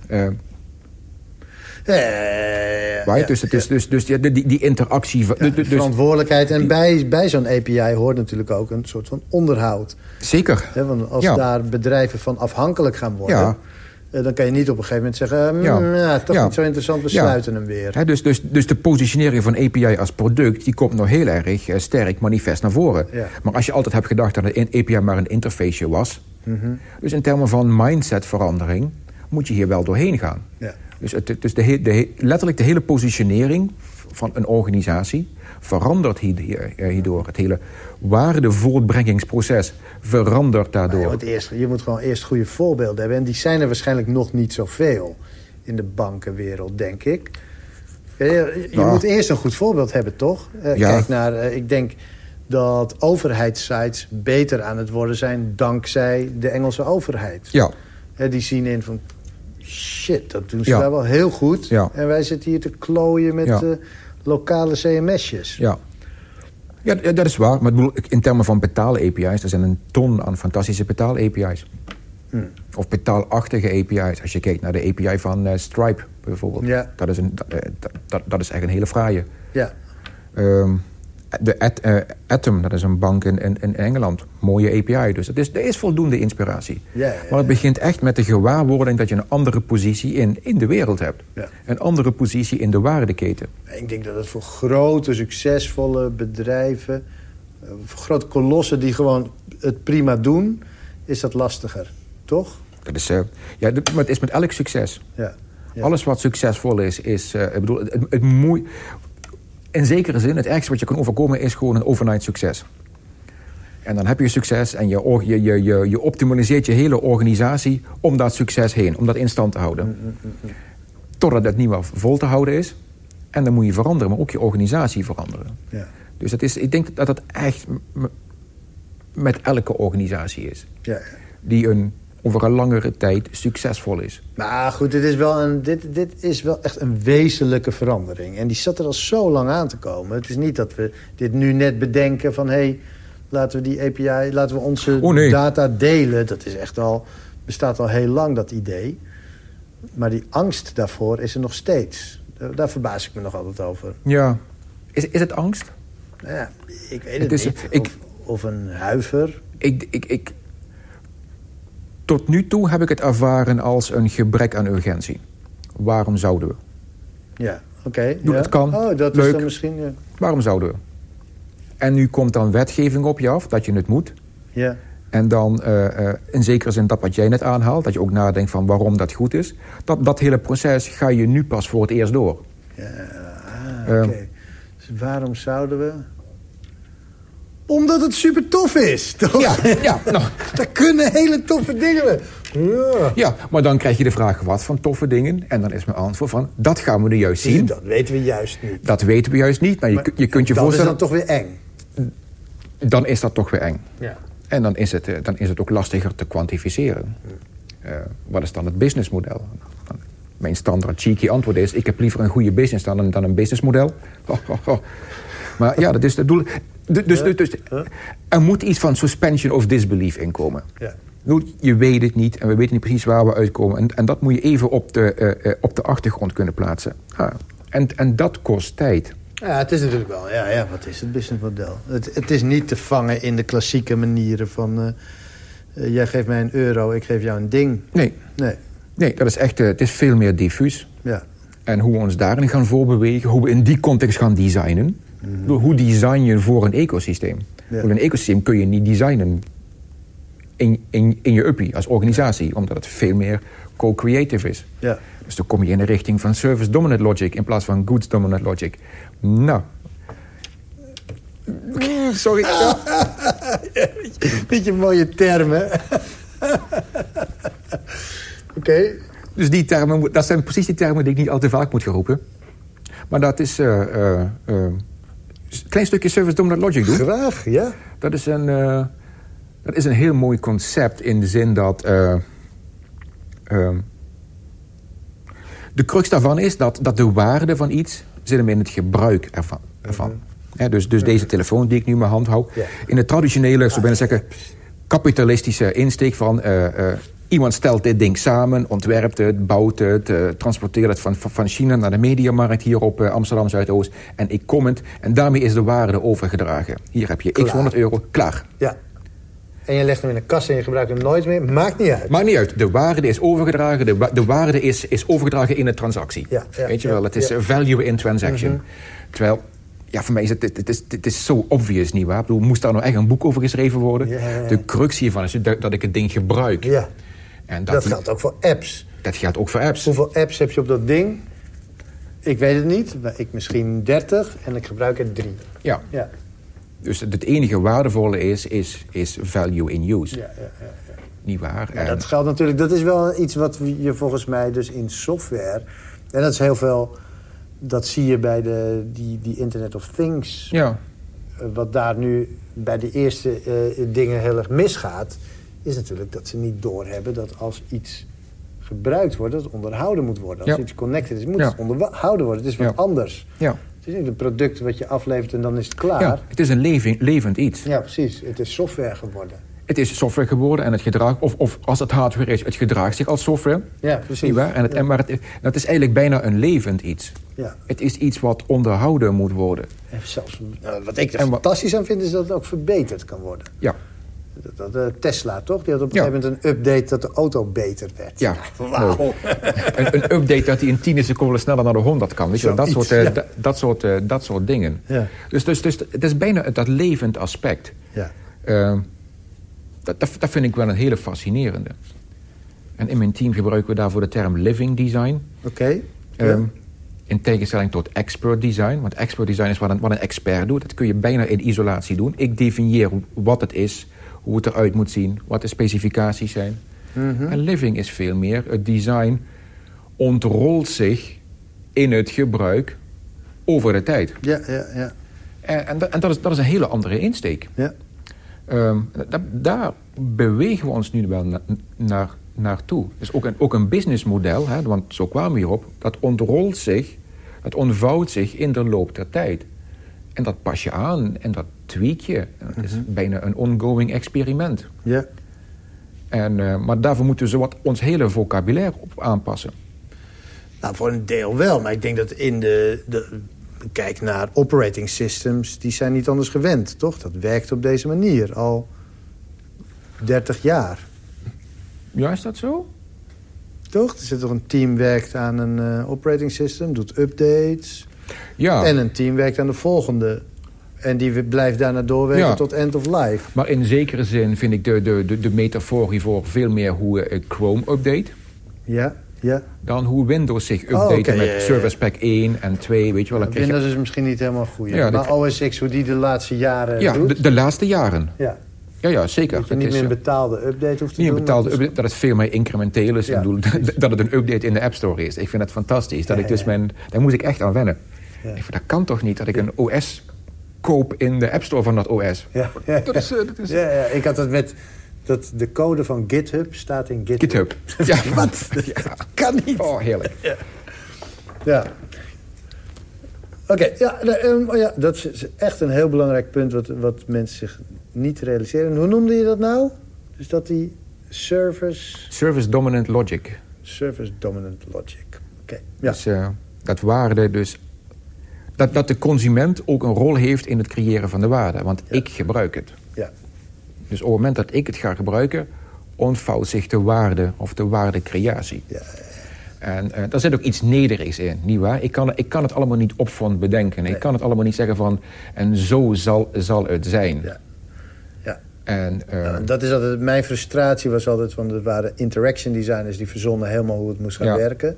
right? ja. dus het is, dus, dus die, die, die interactie... Ja, dus- dus- verantwoordelijkheid. En bij, bij zo'n API hoort natuurlijk ook een soort van onderhoud. zeker. Want als Ja. daar bedrijven van afhankelijk gaan worden... Ja. eh, dan kan je niet op een gegeven moment zeggen... mm, Ja. ja, toch Ja. niet zo interessant, we Ja. sluiten hem weer. Dus, dus, dus de positionering van API als product... die komt nog heel erg eh, sterk manifest naar voren. Maar als je altijd hebt gedacht dat een API maar een interface was... Mhm. dus in termen van mindsetverandering... moet je hier wel doorheen gaan. Dus, het, dus de, letterlijk de hele positionering van een organisatie... verandert eh, hierdoor. Het hele waardevoortbrengingsproces verandert Maar je, daardoor. moet eerst, je moet gewoon eerst goede voorbeelden hebben. En die zijn er waarschijnlijk nog niet zoveel in de bankenwereld, denk ik. Ja, Je, je Nou. moet eerst een goed voorbeeld hebben, toch? Eh, Ja. Kijk naar, eh, ik denk dat overheidssites beter aan het worden zijn... dankzij de Engelse overheid. Ja, die zien in van... shit, dat doen ze Ja. daar wel heel goed. Ja. En wij zitten hier te klooien met Ja. lokale CMS'jes. ja. Ja, ja, dat is waar. Maar in termen van betaal-API's... er zijn een ton aan fantastische betaal-API's. Hm. Of betaalachtige API's. Als je kijkt naar de API van eh, Stripe bijvoorbeeld. Ja. Dat, is een, dat, eh, dat, dat, dat is echt een hele fraaie. Ja. Ehm, de At- eh, Atom, dat is een bank in, in, in Engeland. Mooie API. Dus het is, er is voldoende inspiratie. Ja, ja, Maar het begint echt met de gewaarwording dat je een andere positie in, in de wereld hebt. Een andere positie in de waardeketen. Ik denk dat het voor grote, succesvolle bedrijven... eh, voor grote kolossen die gewoon het prima doen... is dat lastiger, toch? Dat is, eh, ja, maar het is met elk succes. Ja. Ja. Alles wat succesvol is, is ik bedoel, het, het moei... In zekere zin, het ergste wat je kan overkomen is gewoon een overnight succes. En dan heb je succes en je, je, je, je, je optimaliseert je hele organisatie om dat succes heen, om dat in stand te houden. Totdat het niet meer vol te houden is. En dan moet je veranderen, maar ook je organisatie veranderen. Ja. Dus dat is, ik denk dat dat echt met elke organisatie is. Ja. Die een, over een langere tijd succesvol is. Maar goed, dit is, wel een, dit, dit is wel echt een wezenlijke verandering. En die zat er al zo lang aan te komen. Het is niet dat we dit nu net bedenken van... hé, hey, laten we die API, laten we onze Oh, nee. data delen. Dat is echt al, bestaat al heel lang, dat idee. Maar die angst daarvoor is er nog steeds. Daar, daar verbaas ik me nog altijd over. Ja. Is, is het angst? Nou ja, ik weet het, Het is- niet. ik- Of, of een huiver. Ik, ik, ik, tot nu toe heb ik het ervaren als een gebrek aan urgentie. Waarom zouden we? Ja, oké. Doe, ja. het kan. Oh, dat is dan misschien... Ja. Waarom zouden we? En nu komt dan wetgeving op je af dat je het moet. ja. En dan eh, eh, in zekere zin dat wat jij net aanhaalt, dat je ook nadenkt van waarom dat goed is. Dat, dat hele proces ga je nu pas voor het eerst door. Ja, ah, oké. Dus waarom zouden we... Omdat het super tof is, toch? Ja, ja, *laughs* nou, Daar kunnen hele toffe dingen. Ja. ja, maar dan krijg je de vraag wat van toffe dingen. En dan is mijn antwoord van, dat gaan we nu juist zien. Dat weten we juist niet. Dat weten we juist niet, maar je, Maar je kunt je dat voorstellen... is dan toch weer eng. dan is dat toch weer eng. Ja. En dan is het, eh, dan is het ook lastiger te kwantificeren. Eh, wat is dan het businessmodel? Dan- Mijn standaard cheeky antwoord is... ik heb liever een goede business dan een, dan een businessmodel. Maar ja, dat is het doel. Du- Dus, dus, dus, er moet iets van suspension of disbelief inkomen. Ja. Ik bedoel, Je weet het niet en we weten niet precies waar we uitkomen. En, en dat moet je even op de, eh, eh, op de achtergrond kunnen plaatsen. En, en dat kost tijd. Ja, het is natuurlijk wel. Ja, ja, wat is het businessmodel? Het, het is niet te vangen in de klassieke manieren van... eh, jij geeft mij een euro, ik geef jou een ding. Nee, Nee, nee dat is echt, het is veel meer diffuus. ja. En hoe we ons daarin gaan voorbewegen, hoe we in die context gaan designen. Hoe design je voor een ecosysteem? Ja. Een ecosysteem kun je niet designen in, in, in je uppie als organisatie, omdat het veel meer co-creative is. ja. Dus dan kom je in de richting van service dominant logic in plaats van goods dominant logic. Nou. Sorry. *laughs* Beetje mooie termen. *laughs* Oké. Dus die termen, dat zijn precies die termen die ik niet al te vaak moet gaan roepen. Maar dat is eh, eh, eh, klein stukje service dominant logic doen. Graag, ja. Dat is een, eh, dat is een heel mooi concept in de zin dat. eh, ehm, de crux daarvan is dat, dat de waarde van iets zit hem in het gebruik ervan. ervan. Hè, dus dus deze telefoon die ik nu in mijn hand hou. Ja. In de traditionele, zo bijna zeggen, kapitalistische insteek van. Iemand stelt dit ding samen, ontwerpt het, bouwt het, eh, transporteert het van, van- China naar de mediamarkt hier op eh, Amsterdam Zuidoost. En ik comment. En daarmee is de waarde overgedragen. Hier heb je x Klaar. 100 euro, klaar. Ja. En je legt hem in een kast en je gebruikt hem nooit meer. Maakt niet uit. Maakt niet uit. De waarde is overgedragen. De, wa- de waarde is, is overgedragen in een transactie. Ja, ja, Weet je ja, wel, het is eh, value in transaction. Terwijl, ja, voor mij is het, het, het is, het is zo obvious, niet waar? Ik bedoel, moest daar nou echt een boek over geschreven worden? Ja, ja, ja. De crux hiervan is dat, dat ik het ding gebruik. En dat, geldt ook voor apps. dat geldt ook voor apps. Hoeveel apps heb je op dat ding? Ik weet het niet. maar Ik misschien 30 en ik gebruik er drie. Ja, Ja. dus het enige waardevolle is, is, is value in use. Ja, ja, ja. Niet waar? En- dat geldt natuurlijk, dat is wel iets wat je volgens mij dus in software... en dat is heel veel, dat zie je bij de, die, die Internet of Things... ja, eh, wat daar nu bij de eerste eh, dingen heel erg misgaat... is natuurlijk dat ze niet doorhebben dat als iets gebruikt wordt... dat het onderhouden moet worden. Als Ja. iets connected is, moet Ja. het onderhouden worden. Het is wat anders. ja. Het is niet een product wat je aflevert en dan is het klaar. ja, het is een leving, levend iets. Ja, precies. Het is software geworden. Het is software geworden en het gedrag, of, of als het hardware is, het gedraagt zich als software. Ja, precies. En het, en maar het, dat is eigenlijk bijna een levend iets. Ja. Het is iets wat onderhouden moet worden. En zelfs, nou, wat ik er En fantastisch aan vind, is dat het ook verbeterd kan worden. Ja, Dat, dat, eh, Tesla, toch? Die had op een Ja. gegeven moment een update dat de auto beter werd. ja. *laughs* Wauw. mooi. een, een update dat hij in 10 seconden sneller naar de 100 kan. Weet je, wel? dat, soort, eh, ja. da- dat, soort, eh, dat soort dingen. Ja. Dus, dus, dus het is bijna dat levend aspect. Ja. Ehm, dat, dat, dat vind ik wel een hele fascinerende. En in mijn team gebruiken we daarvoor de term living design. Oké. Ehm, in tegenstelling tot expert design. Want expert design is wat een, wat een expert doet. Dat kun je bijna in isolatie doen. Ik definieer wat het is, hoe het eruit moet zien, wat de specificaties zijn. Mhm. En living is veel meer. Het design ontrolt zich in het gebruik over de tijd. Ja, ja, ja. En, en, dat, en dat, is, dat is een hele andere insteek. ja. Ehm, da- daar bewegen we ons nu wel na- naar, naartoe. Dus ook een, ook een businessmodel, hè, want zo kwamen we hierop... dat ontrolt zich, dat ontvouwt zich in de loop der tijd. En dat pas je aan en dat tweak je. Het is bijna een ongoing experiment. ja. En, eh, maar daarvoor moeten we zo wat ons hele vocabulaire op aanpassen. Nou, voor een deel wel. Maar ik denk dat in de, de... Kijk naar operating systems. Die zijn niet anders gewend, toch? Dat werkt op deze manier al 30 jaar. Ja, is dat zo? Toch? Er zit toch een team werkt aan een eh, operating system, doet updates. Ja, En een team werkt aan de volgende. En die blijft daarna doorwerken Ja. tot end of life. maar in zekere zin vind ik de, de, de, de metafoor hiervoor veel meer hoe eh, Chrome update... Ja, ja. dan hoe Windows zich update Oh, oké, met ja, ja, ja. Service Pack 1 en 2, weet je wel. Je- Windows is misschien niet helemaal goed. Ja, maar dat- OS X, hoe die de laatste jaren ja, doet. de, de laatste jaren. ja. Ja, ja, zeker. Dat je niet is, meer een eh, betaalde update hoeft te niet een doen. betaalde dat is- update, dat het veel meer incrementeel is. Ja, Ik bedoel, *laughs* dat het een update in de App Store is. Ik vind het fantastisch. Dat Ja, ik dus ja. mijn, daar moet ik echt aan wennen. Ja. Ik vind, dat kan toch niet dat ik een OS koop in de App Store van dat OS? Ja, ja, Dat is, eh, dat is ja, ja, ik had het met... Dat de code van GitHub staat in GitHub. GitHub. *laughs* Ja, Wat? Ja. Kan niet. Oh, heerlijk. Ja. Oké, ja, ehm, oh ja, dat is echt een heel belangrijk punt... wat, wat mensen zich niet realiseren. Hoe noemde je dat nou? Dus dat die service... Service Dominant Logic. Service dominant logic. Oké, ja. Dus eh, dat waarde dus... Dat, dat de consument ook een rol heeft in het creëren van de waarde. Want Ja. ik gebruik het. ja. Dus op het moment dat ik het ga gebruiken... ontvouwt zich de waarde of de waardecreatie. Ja, En eh, daar zit ook iets nederigs in, nietwaar? Ik kan, ik kan het allemaal niet opvond bedenken. Nee. Ik kan het allemaal niet zeggen van... en zo zal, zal het zijn. ja. ja. En, eh, Nou, dat is altijd, mijn frustratie was altijd van... er waren interaction designers die verzonnen helemaal hoe het moest gaan Ja. werken.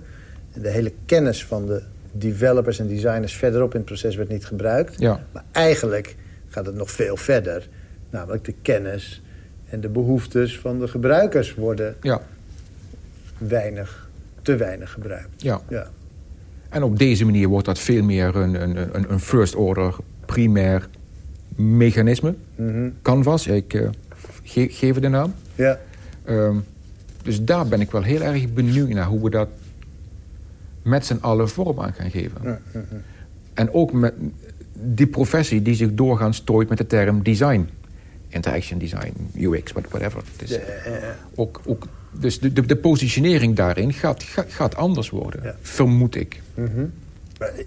En de hele kennis van de developers en designers verderop in het proces werd niet gebruikt. Ja. Maar eigenlijk gaat het nog veel verder. Namelijk de kennis en de behoeftes van de gebruikers worden ja, weinig, te weinig gebruikt. ja. Ja, En op deze manier wordt dat veel meer een, een, een, een first order, primair mechanisme. Mhm. Canvas, ik eh, ge- geef het de naam. ja. Ehm, dus daar ben ik wel heel erg benieuwd naar hoe we dat met z'n allen vorm aan gaan geven. Ja, ja, ja. En ook met die professie die zich doorgaans tooit met de term design. Interaction design, UX, what- whatever. Het is, ook, ook, dus de, de, de positionering daarin gaat, gaat, gaat anders worden, vermoed ik. Mhm.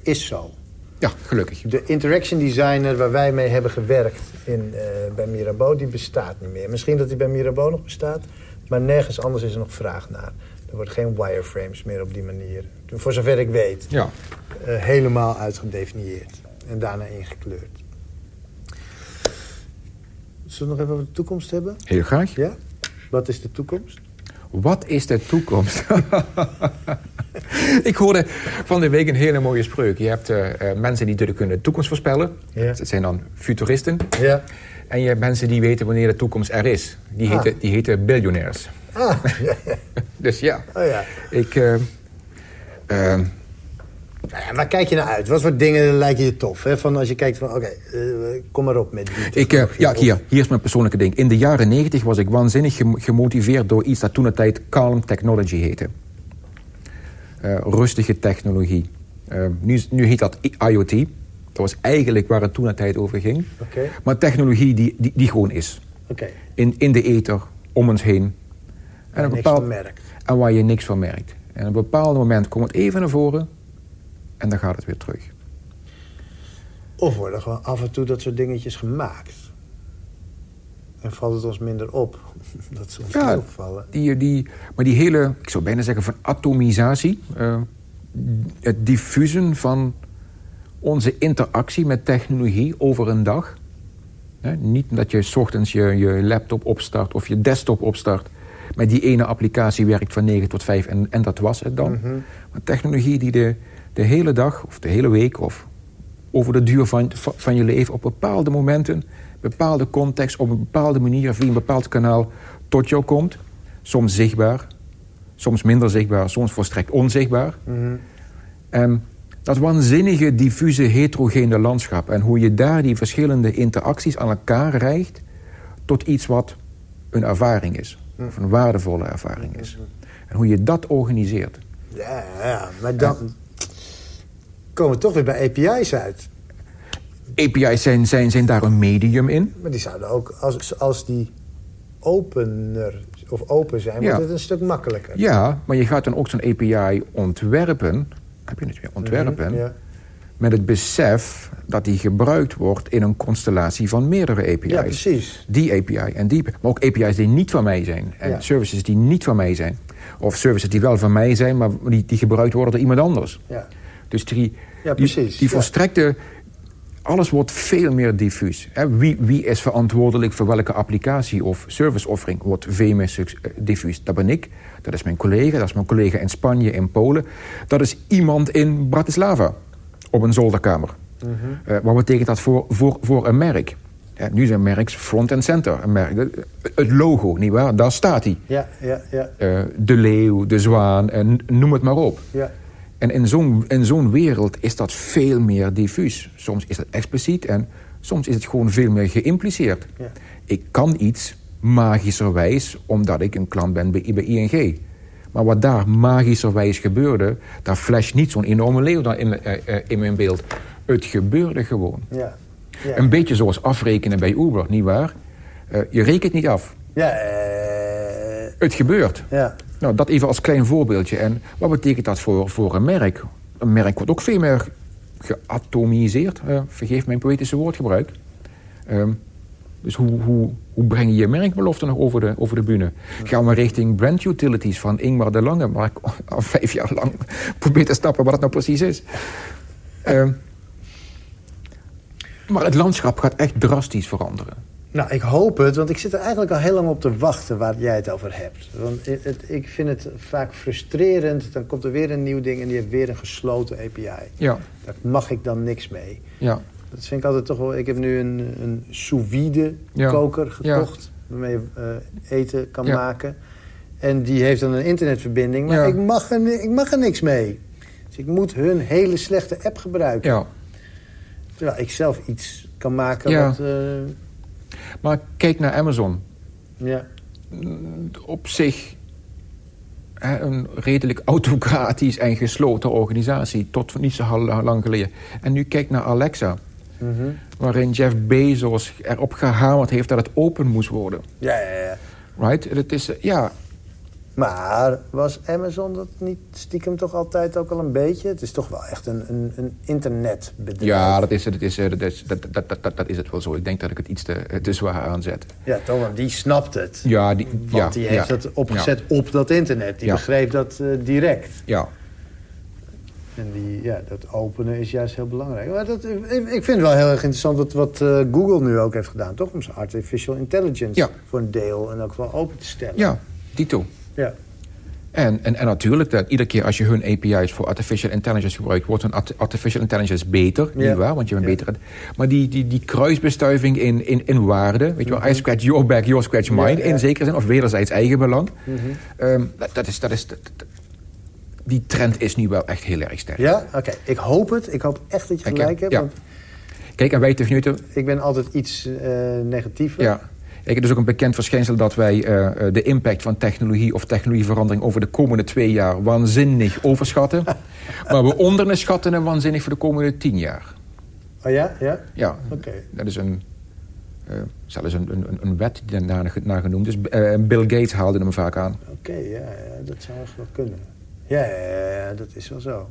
Is zo. Ja, gelukkig. De interaction designer waar wij mee hebben gewerkt in, eh, bij Mirabeau, die bestaat niet meer. Misschien dat die bij Mirabeau nog bestaat, maar nergens anders is er nog vraag naar. Er worden geen wireframes meer op die manier, voor zover ik weet, Ja. eh, helemaal uitgedefinieerd en daarna ingekleurd. Zullen we nog even over de toekomst hebben? Heel graag. Ja? Wat is de toekomst? Wat is de toekomst? *laughs* ik hoorde van de week een hele mooie spreuk. Je hebt eh, eh, mensen die natuurlijk kunnen de toekomst voorspellen. Ja. Dat zijn dan futuristen. Ja. En je hebt mensen die weten wanneer de toekomst er is. Die Ah. heten, die heten billionaires. Ah. *laughs* Dus ja, Oh ja. ik... eh, Nou ja, waar kijk je naar uit? Wat voor dingen lijken je tof? Hè? Van als je kijkt van, oké, eh, kom maar op met die ik, eh, ja, hier, hier is mijn persoonlijke ding. In de jaren negentig was ik waanzinnig gem- gemotiveerd door iets dat toen de tijd Calm Technology heette. Eh, rustige technologie. Eh, nu, nu heet dat IoT. Dat was eigenlijk waar het toen de tijd over ging. Maar technologie die, die, die gewoon is. In, in de ether, om ons heen. En een niks bepaald- van merkt. En waar je niks van merkt. En op een bepaald moment komt het even naar voren en dan gaat het weer terug. Of worden gewoon af en toe dat soort dingetjes gemaakt. En valt het ons minder op *laughs* dat ze ons Ja. opvallen. Die, die, maar die hele, ik zou bijna zeggen van atomisatie, eh, het diffusen van onze interactie met technologie over een dag. Niet dat je 's ochtends je, je laptop opstart of je desktop opstart. Met die ene applicatie werkt van 9 tot 5 en, en dat was het dan. Mhm. Maar technologie die de, de hele dag of de hele week of over de duur van, van, je leven op bepaalde momenten, bepaalde context, op een bepaalde manier, via een bepaald kanaal tot jou komt. Soms zichtbaar, soms minder zichtbaar, soms volstrekt onzichtbaar. Mhm. En dat waanzinnige, diffuse, heterogene landschap en hoe je daar die verschillende interacties aan elkaar rijgt tot iets wat een ervaring is, of een waardevolle ervaring is. En hoe je dat organiseert. Ja, ja, maar dan komen we toch weer bij API's uit. API's zijn, zijn, zijn daar een medium in. Maar die zouden ook, als, als die opener of open zijn, Ja. wordt het een stuk makkelijker. Ja, maar je gaat dan ook zo'n API ontwerpen, heb je het weer, ontwerpen, Mhm, Ja. Met het besef dat die gebruikt wordt in een constellatie van meerdere API's. ja, precies. Die API en die, maar ook API's die niet van mij zijn. En Ja. services die niet van mij zijn. Of services die wel van mij zijn, maar die, die gebruikt worden door iemand anders. Ja. Dus die, Ja, die, precies, die ja. volstrekte... Alles wordt veel meer diffuus. Wie, wie is verantwoordelijk voor welke applicatie of serviceoffering wordt veel meer eh, diffuus. Dat ben ik, dat is mijn collega, dat is mijn collega in Spanje, in Polen. Dat is iemand in Bratislava op een zolderkamer. Eh, wat betekent dat voor, voor, voor een merk? Ja, nu zijn merks front en center. Een merk, het logo, nietwaar? Daar staat hij. Ja, ja, ja, Eh, de leeuw, de zwaan, en noem het maar op. ja. En in zo'n in zo'n wereld is dat veel meer diffuus. Soms is dat expliciet en soms is het gewoon veel meer geïmpliceerd. Ja. Ik kan iets magischerwijs omdat ik een klant ben bij, bij ING. Maar wat daar magischerwijs gebeurde, daar flasht niet zo'n enorme leeuw dan in, eh, eh, in mijn beeld. Het gebeurde gewoon. ja. ja. Een beetje zoals afrekenen bij Uber, nietwaar? Eh je rekent niet af. Ja, Het gebeurt. ja. Nou, dat even als klein voorbeeldje. En wat betekent dat voor, voor een merk? Een merk wordt ook veel meer geatomiseerd. eh, vergeef mijn poëtische woordgebruik. Ehm, dus hoe, hoe, hoe breng je je merkbelofte nog over de, over de bühne? Gaan we richting brand utilities van Ingmar de Lange... waar ik *laughs* al vijf jaar lang probeer te snappen wat het nou precies is. *laughs* Ehm, maar het landschap gaat echt drastisch veranderen. Nou, ik hoop het, want ik zit er eigenlijk al heel lang op te wachten waar jij het over hebt. Want het, het- ik vind het vaak frustrerend. Dan komt er weer een nieuw ding en die heeft weer een gesloten API. Ja, Daar mag ik dan niks mee. ja, Dat vind ik altijd toch wel... Ik heb nu een, een sous vide Ja. koker gekocht. Waarmee je eh, eten kan maken. En die heeft dan een internetverbinding. Maar ik, mag er, ik mag er niks mee. Dus ik moet hun hele slechte app gebruiken. ja. Terwijl ik zelf iets kan maken wat... eh, Maar kijk naar Amazon. ja. op zich een redelijk autocratisch en gesloten organisatie. Tot niet zo lang geleden. En nu kijk naar Alexa. Mhm. Waarin Jeff Bezos erop gehamerd heeft dat het open moest worden. Ja, ja, ja. Right? Het is, eh, ja, Maar was Amazon dat niet stiekem toch altijd ook al een beetje? Het is toch wel echt een, een, een internetbedrijf. ja dat, is, het, dat, is, eh, dat, is, dat, dat, dat, dat is het wel zo. Ik denk dat ik het iets te, eh, te zwaar aanzet. Ja, toch, want die snapt het. Ja, die, Want ja, die heeft ja, dat opgezet op dat internet. Die begreep dat eh, direct. Ja, En die, ja, dat openen is juist heel belangrijk. Maar dat, ik, ik vind het wel heel erg interessant wat, wat eh, Google nu ook heeft gedaan. Toch om zijn artificial intelligence Ja. voor een deel en ook wel open te stellen. ja, dito. Ja. En, en, en natuurlijk, dat iedere keer als je hun API's voor artificial intelligence gebruikt, wordt hun art- artificial intelligence beter, Ja. nietwaar? Want je bent Ja. beter. Maar die, die, die kruisbestuiving in, in, in waarde, weet je wel, I scratch your back, you scratch mine, in zekere zin, of wederzijds eigenbelang. Mhm. Ehm, dat, dat is, dat is, dat- die trend is nu wel echt heel erg sterk. Ja? Oké. Ik hoop het. Ik hoop echt dat je gelijk hebt. ja. Want Kijk, en wij techneuten, ik ben altijd iets eh, negatiever. ja. Kijk, het is ook een bekend verschijnsel dat wij eh, eh, de impact van technologie of technologieverandering over de komende twee jaar waanzinnig *laughs* overschatten. maar we onderschatten hem waanzinnig voor de komende tien jaar. Oh ja? Ja? Ja, Oké. dat is een, Uh, zelfs een, een, een wet die daarna naar genoemd is. Uh, Bill Gates haalde hem vaak aan. Oké, ja, ja, dat zou wel kunnen. Ja, dat is wel zo.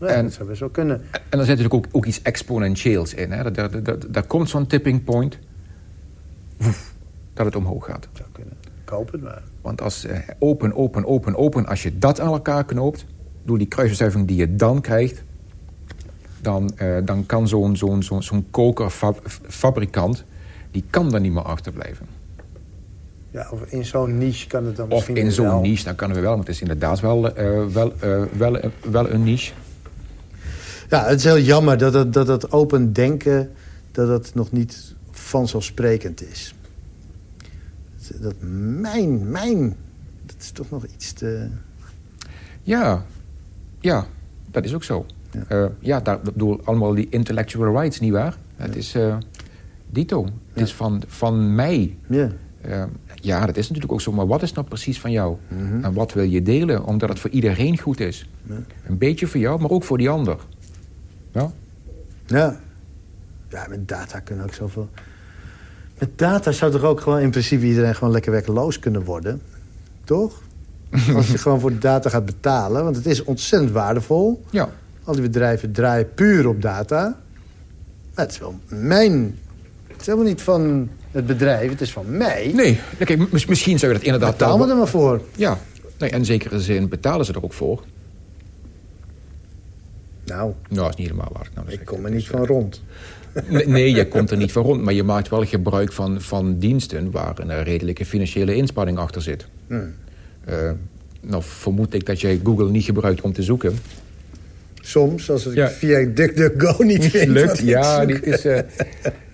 Ja, en, dat zou best wel kunnen. En er zit natuurlijk ook, ook iets exponentieels in. Hè? Daar, daar, daar, komt zo'n tipping point. Woef, dat het omhoog gaat. Zou kunnen. Koop het maar. Want als uh, open, open, open, open... als je dat aan elkaar knoopt... door die kruisbestuiving die je dan krijgt... dan, uh, dan kan zo'n zo'n zo'n zo'n kokerfabrikant... die kan daar niet meer achterblijven. Ja, of in zo'n niche kan het dan of misschien Of in zo'n niche, dan kunnen we wel. Want het is inderdaad wel, uh, wel, wel, wel een niche. Ja, het is heel jammer dat dat, dat, dat open denken... dat dat nog niet vanzelfsprekend is. Dat mijn, mijn... dat is toch nog iets te... Ja, ja, dat is ook zo. Ja, uh, ja daar bedoel allemaal die intellectual rights, nietwaar? Ja. Het is uh, dito. Het ja. is van, van mij. Ja. Uh, ja, dat is natuurlijk ook zo. Maar wat is nou precies van jou? Mm -hmm. En wat wil je delen? Omdat het voor iedereen goed is. Ja. Een beetje voor jou, maar ook voor die ander. Ja? Ja. Ja, met data kunnen ook zoveel... Met data zou toch ook gewoon in principe iedereen gewoon lekker werkeloos kunnen worden? Toch? *laughs* Als je gewoon voor de data gaat betalen. Want het is ontzettend waardevol. Ja. Al die bedrijven draaien puur op data. Maar het is wel mijn... Het is helemaal niet van het bedrijf, het is van mij. Nee, kijk, misschien zou je dat inderdaad... Betaal me er maar voor. Ja, nee, en in zekere zin betalen ze er ook voor. Nou, nou dat is niet helemaal waar. Nou, ik kom er niet van rond. Nee, nee, je komt er niet van rond. Maar je maakt wel gebruik van, van diensten... waar een redelijke financiële inspanning achter zit. Hmm. Uh, nou vermoed ik dat jij Google niet gebruikt om te zoeken. Soms, als het ja. via DuckDuckGo niet vind. Lukt, ja. Die is, uh,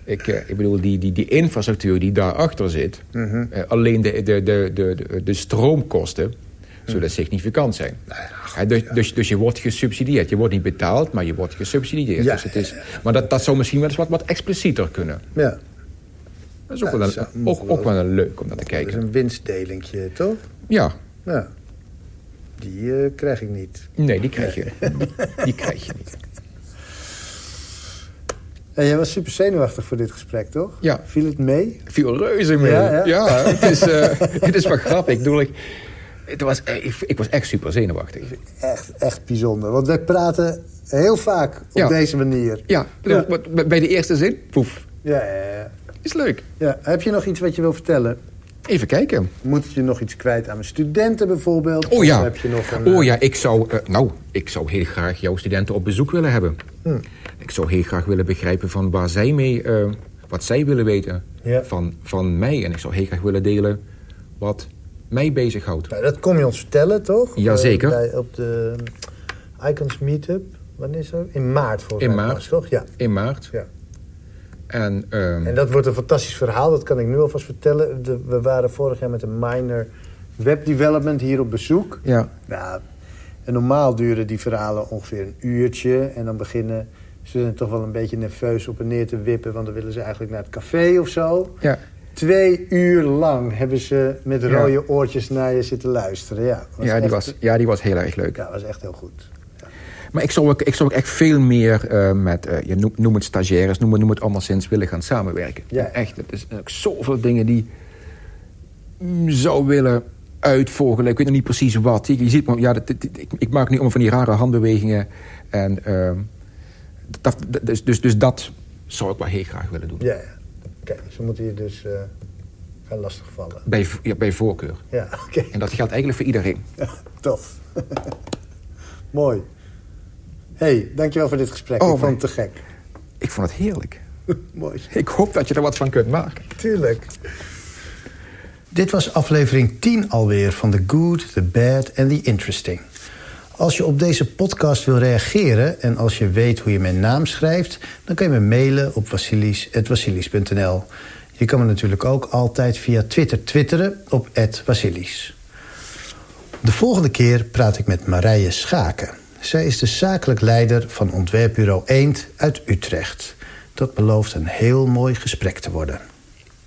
ik, uh, ik bedoel, die, die, die infrastructuur die daarachter zit... Mm -hmm. alleen de, de, de, de, de stroomkosten zullen significant zijn. Ja, dus, dus, dus, je wordt gesubsidieerd. Je wordt niet betaald, maar je wordt gesubsidieerd. Ja, dus het is, maar dat, dat zou misschien wel eens wat, wat explicieter kunnen. Ja. Dat is ook, wel, een, ook, ook wel een leuk om naar te kijken. Dat is een winstdelingje, toch? Ja. Ja. Die uh, krijg ik niet. Nee, die krijg je, die, die krijg je niet. *laughs* Ja, jij was super zenuwachtig voor dit gesprek, toch? Ja. Viel het mee? Viel reuze mee. Ja, ja. ja het, is, uh, *laughs* het is wel grappig. Ik bedoel, ik, het was, ik, ik, was echt super zenuwachtig. Echt, echt bijzonder. Want wij praten heel vaak op ja. deze manier. Ja, ja. bij de eerste zin, poef. Ja, ja, ja. Is leuk. Ja. Heb je nog iets wat je wil vertellen? Even kijken. Moet je nog iets kwijt aan mijn studenten bijvoorbeeld? Oh ja. Of heb je nog een, oh ja, ik zou, uh, nou, ik zou heel graag jouw studenten op bezoek willen hebben. Hm. Ik zou heel graag willen begrijpen van waar zij mee, uh, wat zij willen weten ja. van, van mij. En ik zou heel graag willen delen wat mij bezighoudt. Nou, dat kom je ons vertellen, toch? Jazeker. Uh, bij, op de Icons Meetup. Wanneer is dat? In maart volgens In mij. maart. Toch? Ja. In maart. Ja. En, um, en dat wordt een fantastisch verhaal, dat kan ik nu alvast vertellen. De, we waren vorig jaar met een minor web development hier op bezoek. Ja. Nou, en normaal duren die verhalen ongeveer een uurtje. En dan beginnen ze toch wel een beetje nerveus op en neer te wippen... want dan willen ze eigenlijk naar het café of zo. Ja. Twee uur lang hebben ze met rode ja. oortjes naar je zitten luisteren. Ja, was ja, die echt, was, ja, die was heel erg leuk. Ja, dat was echt heel goed. Maar ik zou ook, ik zou ook echt veel meer uh, met, uh, je noem, noem, het stagiaires, noem het, noem het anderszins, willen gaan samenwerken. Ja. Echt, het is ook zoveel dingen die zou willen uitvogelen. Ik weet nog niet precies wat. Je, je ziet, ja, dat, ik, ik, maak nu allemaal van die rare handbewegingen. En, uh, dat, dus, dus, dus dat zou ik wel heel graag willen doen. Ja, ja. Oké, okay, ze moeten je dus uh, gaan lastigvallen. Bij, ja, bij voorkeur. Ja, *laughs* oké. Okay. En dat geldt eigenlijk voor iedereen. Ja, tof. *laughs* Mooi. hey, dankjewel voor dit gesprek. Oh, ik vond het te gek. Ik vond het heerlijk. *laughs* Mooi. Ik hoop dat je er wat van kunt maken. Tuurlijk. Dit was aflevering 10 alweer van The Good, The Bad and The Interesting. Als je op deze podcast wil reageren en als je weet hoe je mijn naam schrijft... dan kan je me mailen op wassilis.wassilis.nl. Je kan me natuurlijk ook altijd via Twitter twitteren op @wassilis. De volgende keer praat ik met Marije Schaken. Zij is de zakelijk leider van ontwerpbureau Eend uit Utrecht. Dat belooft een heel mooi gesprek te worden.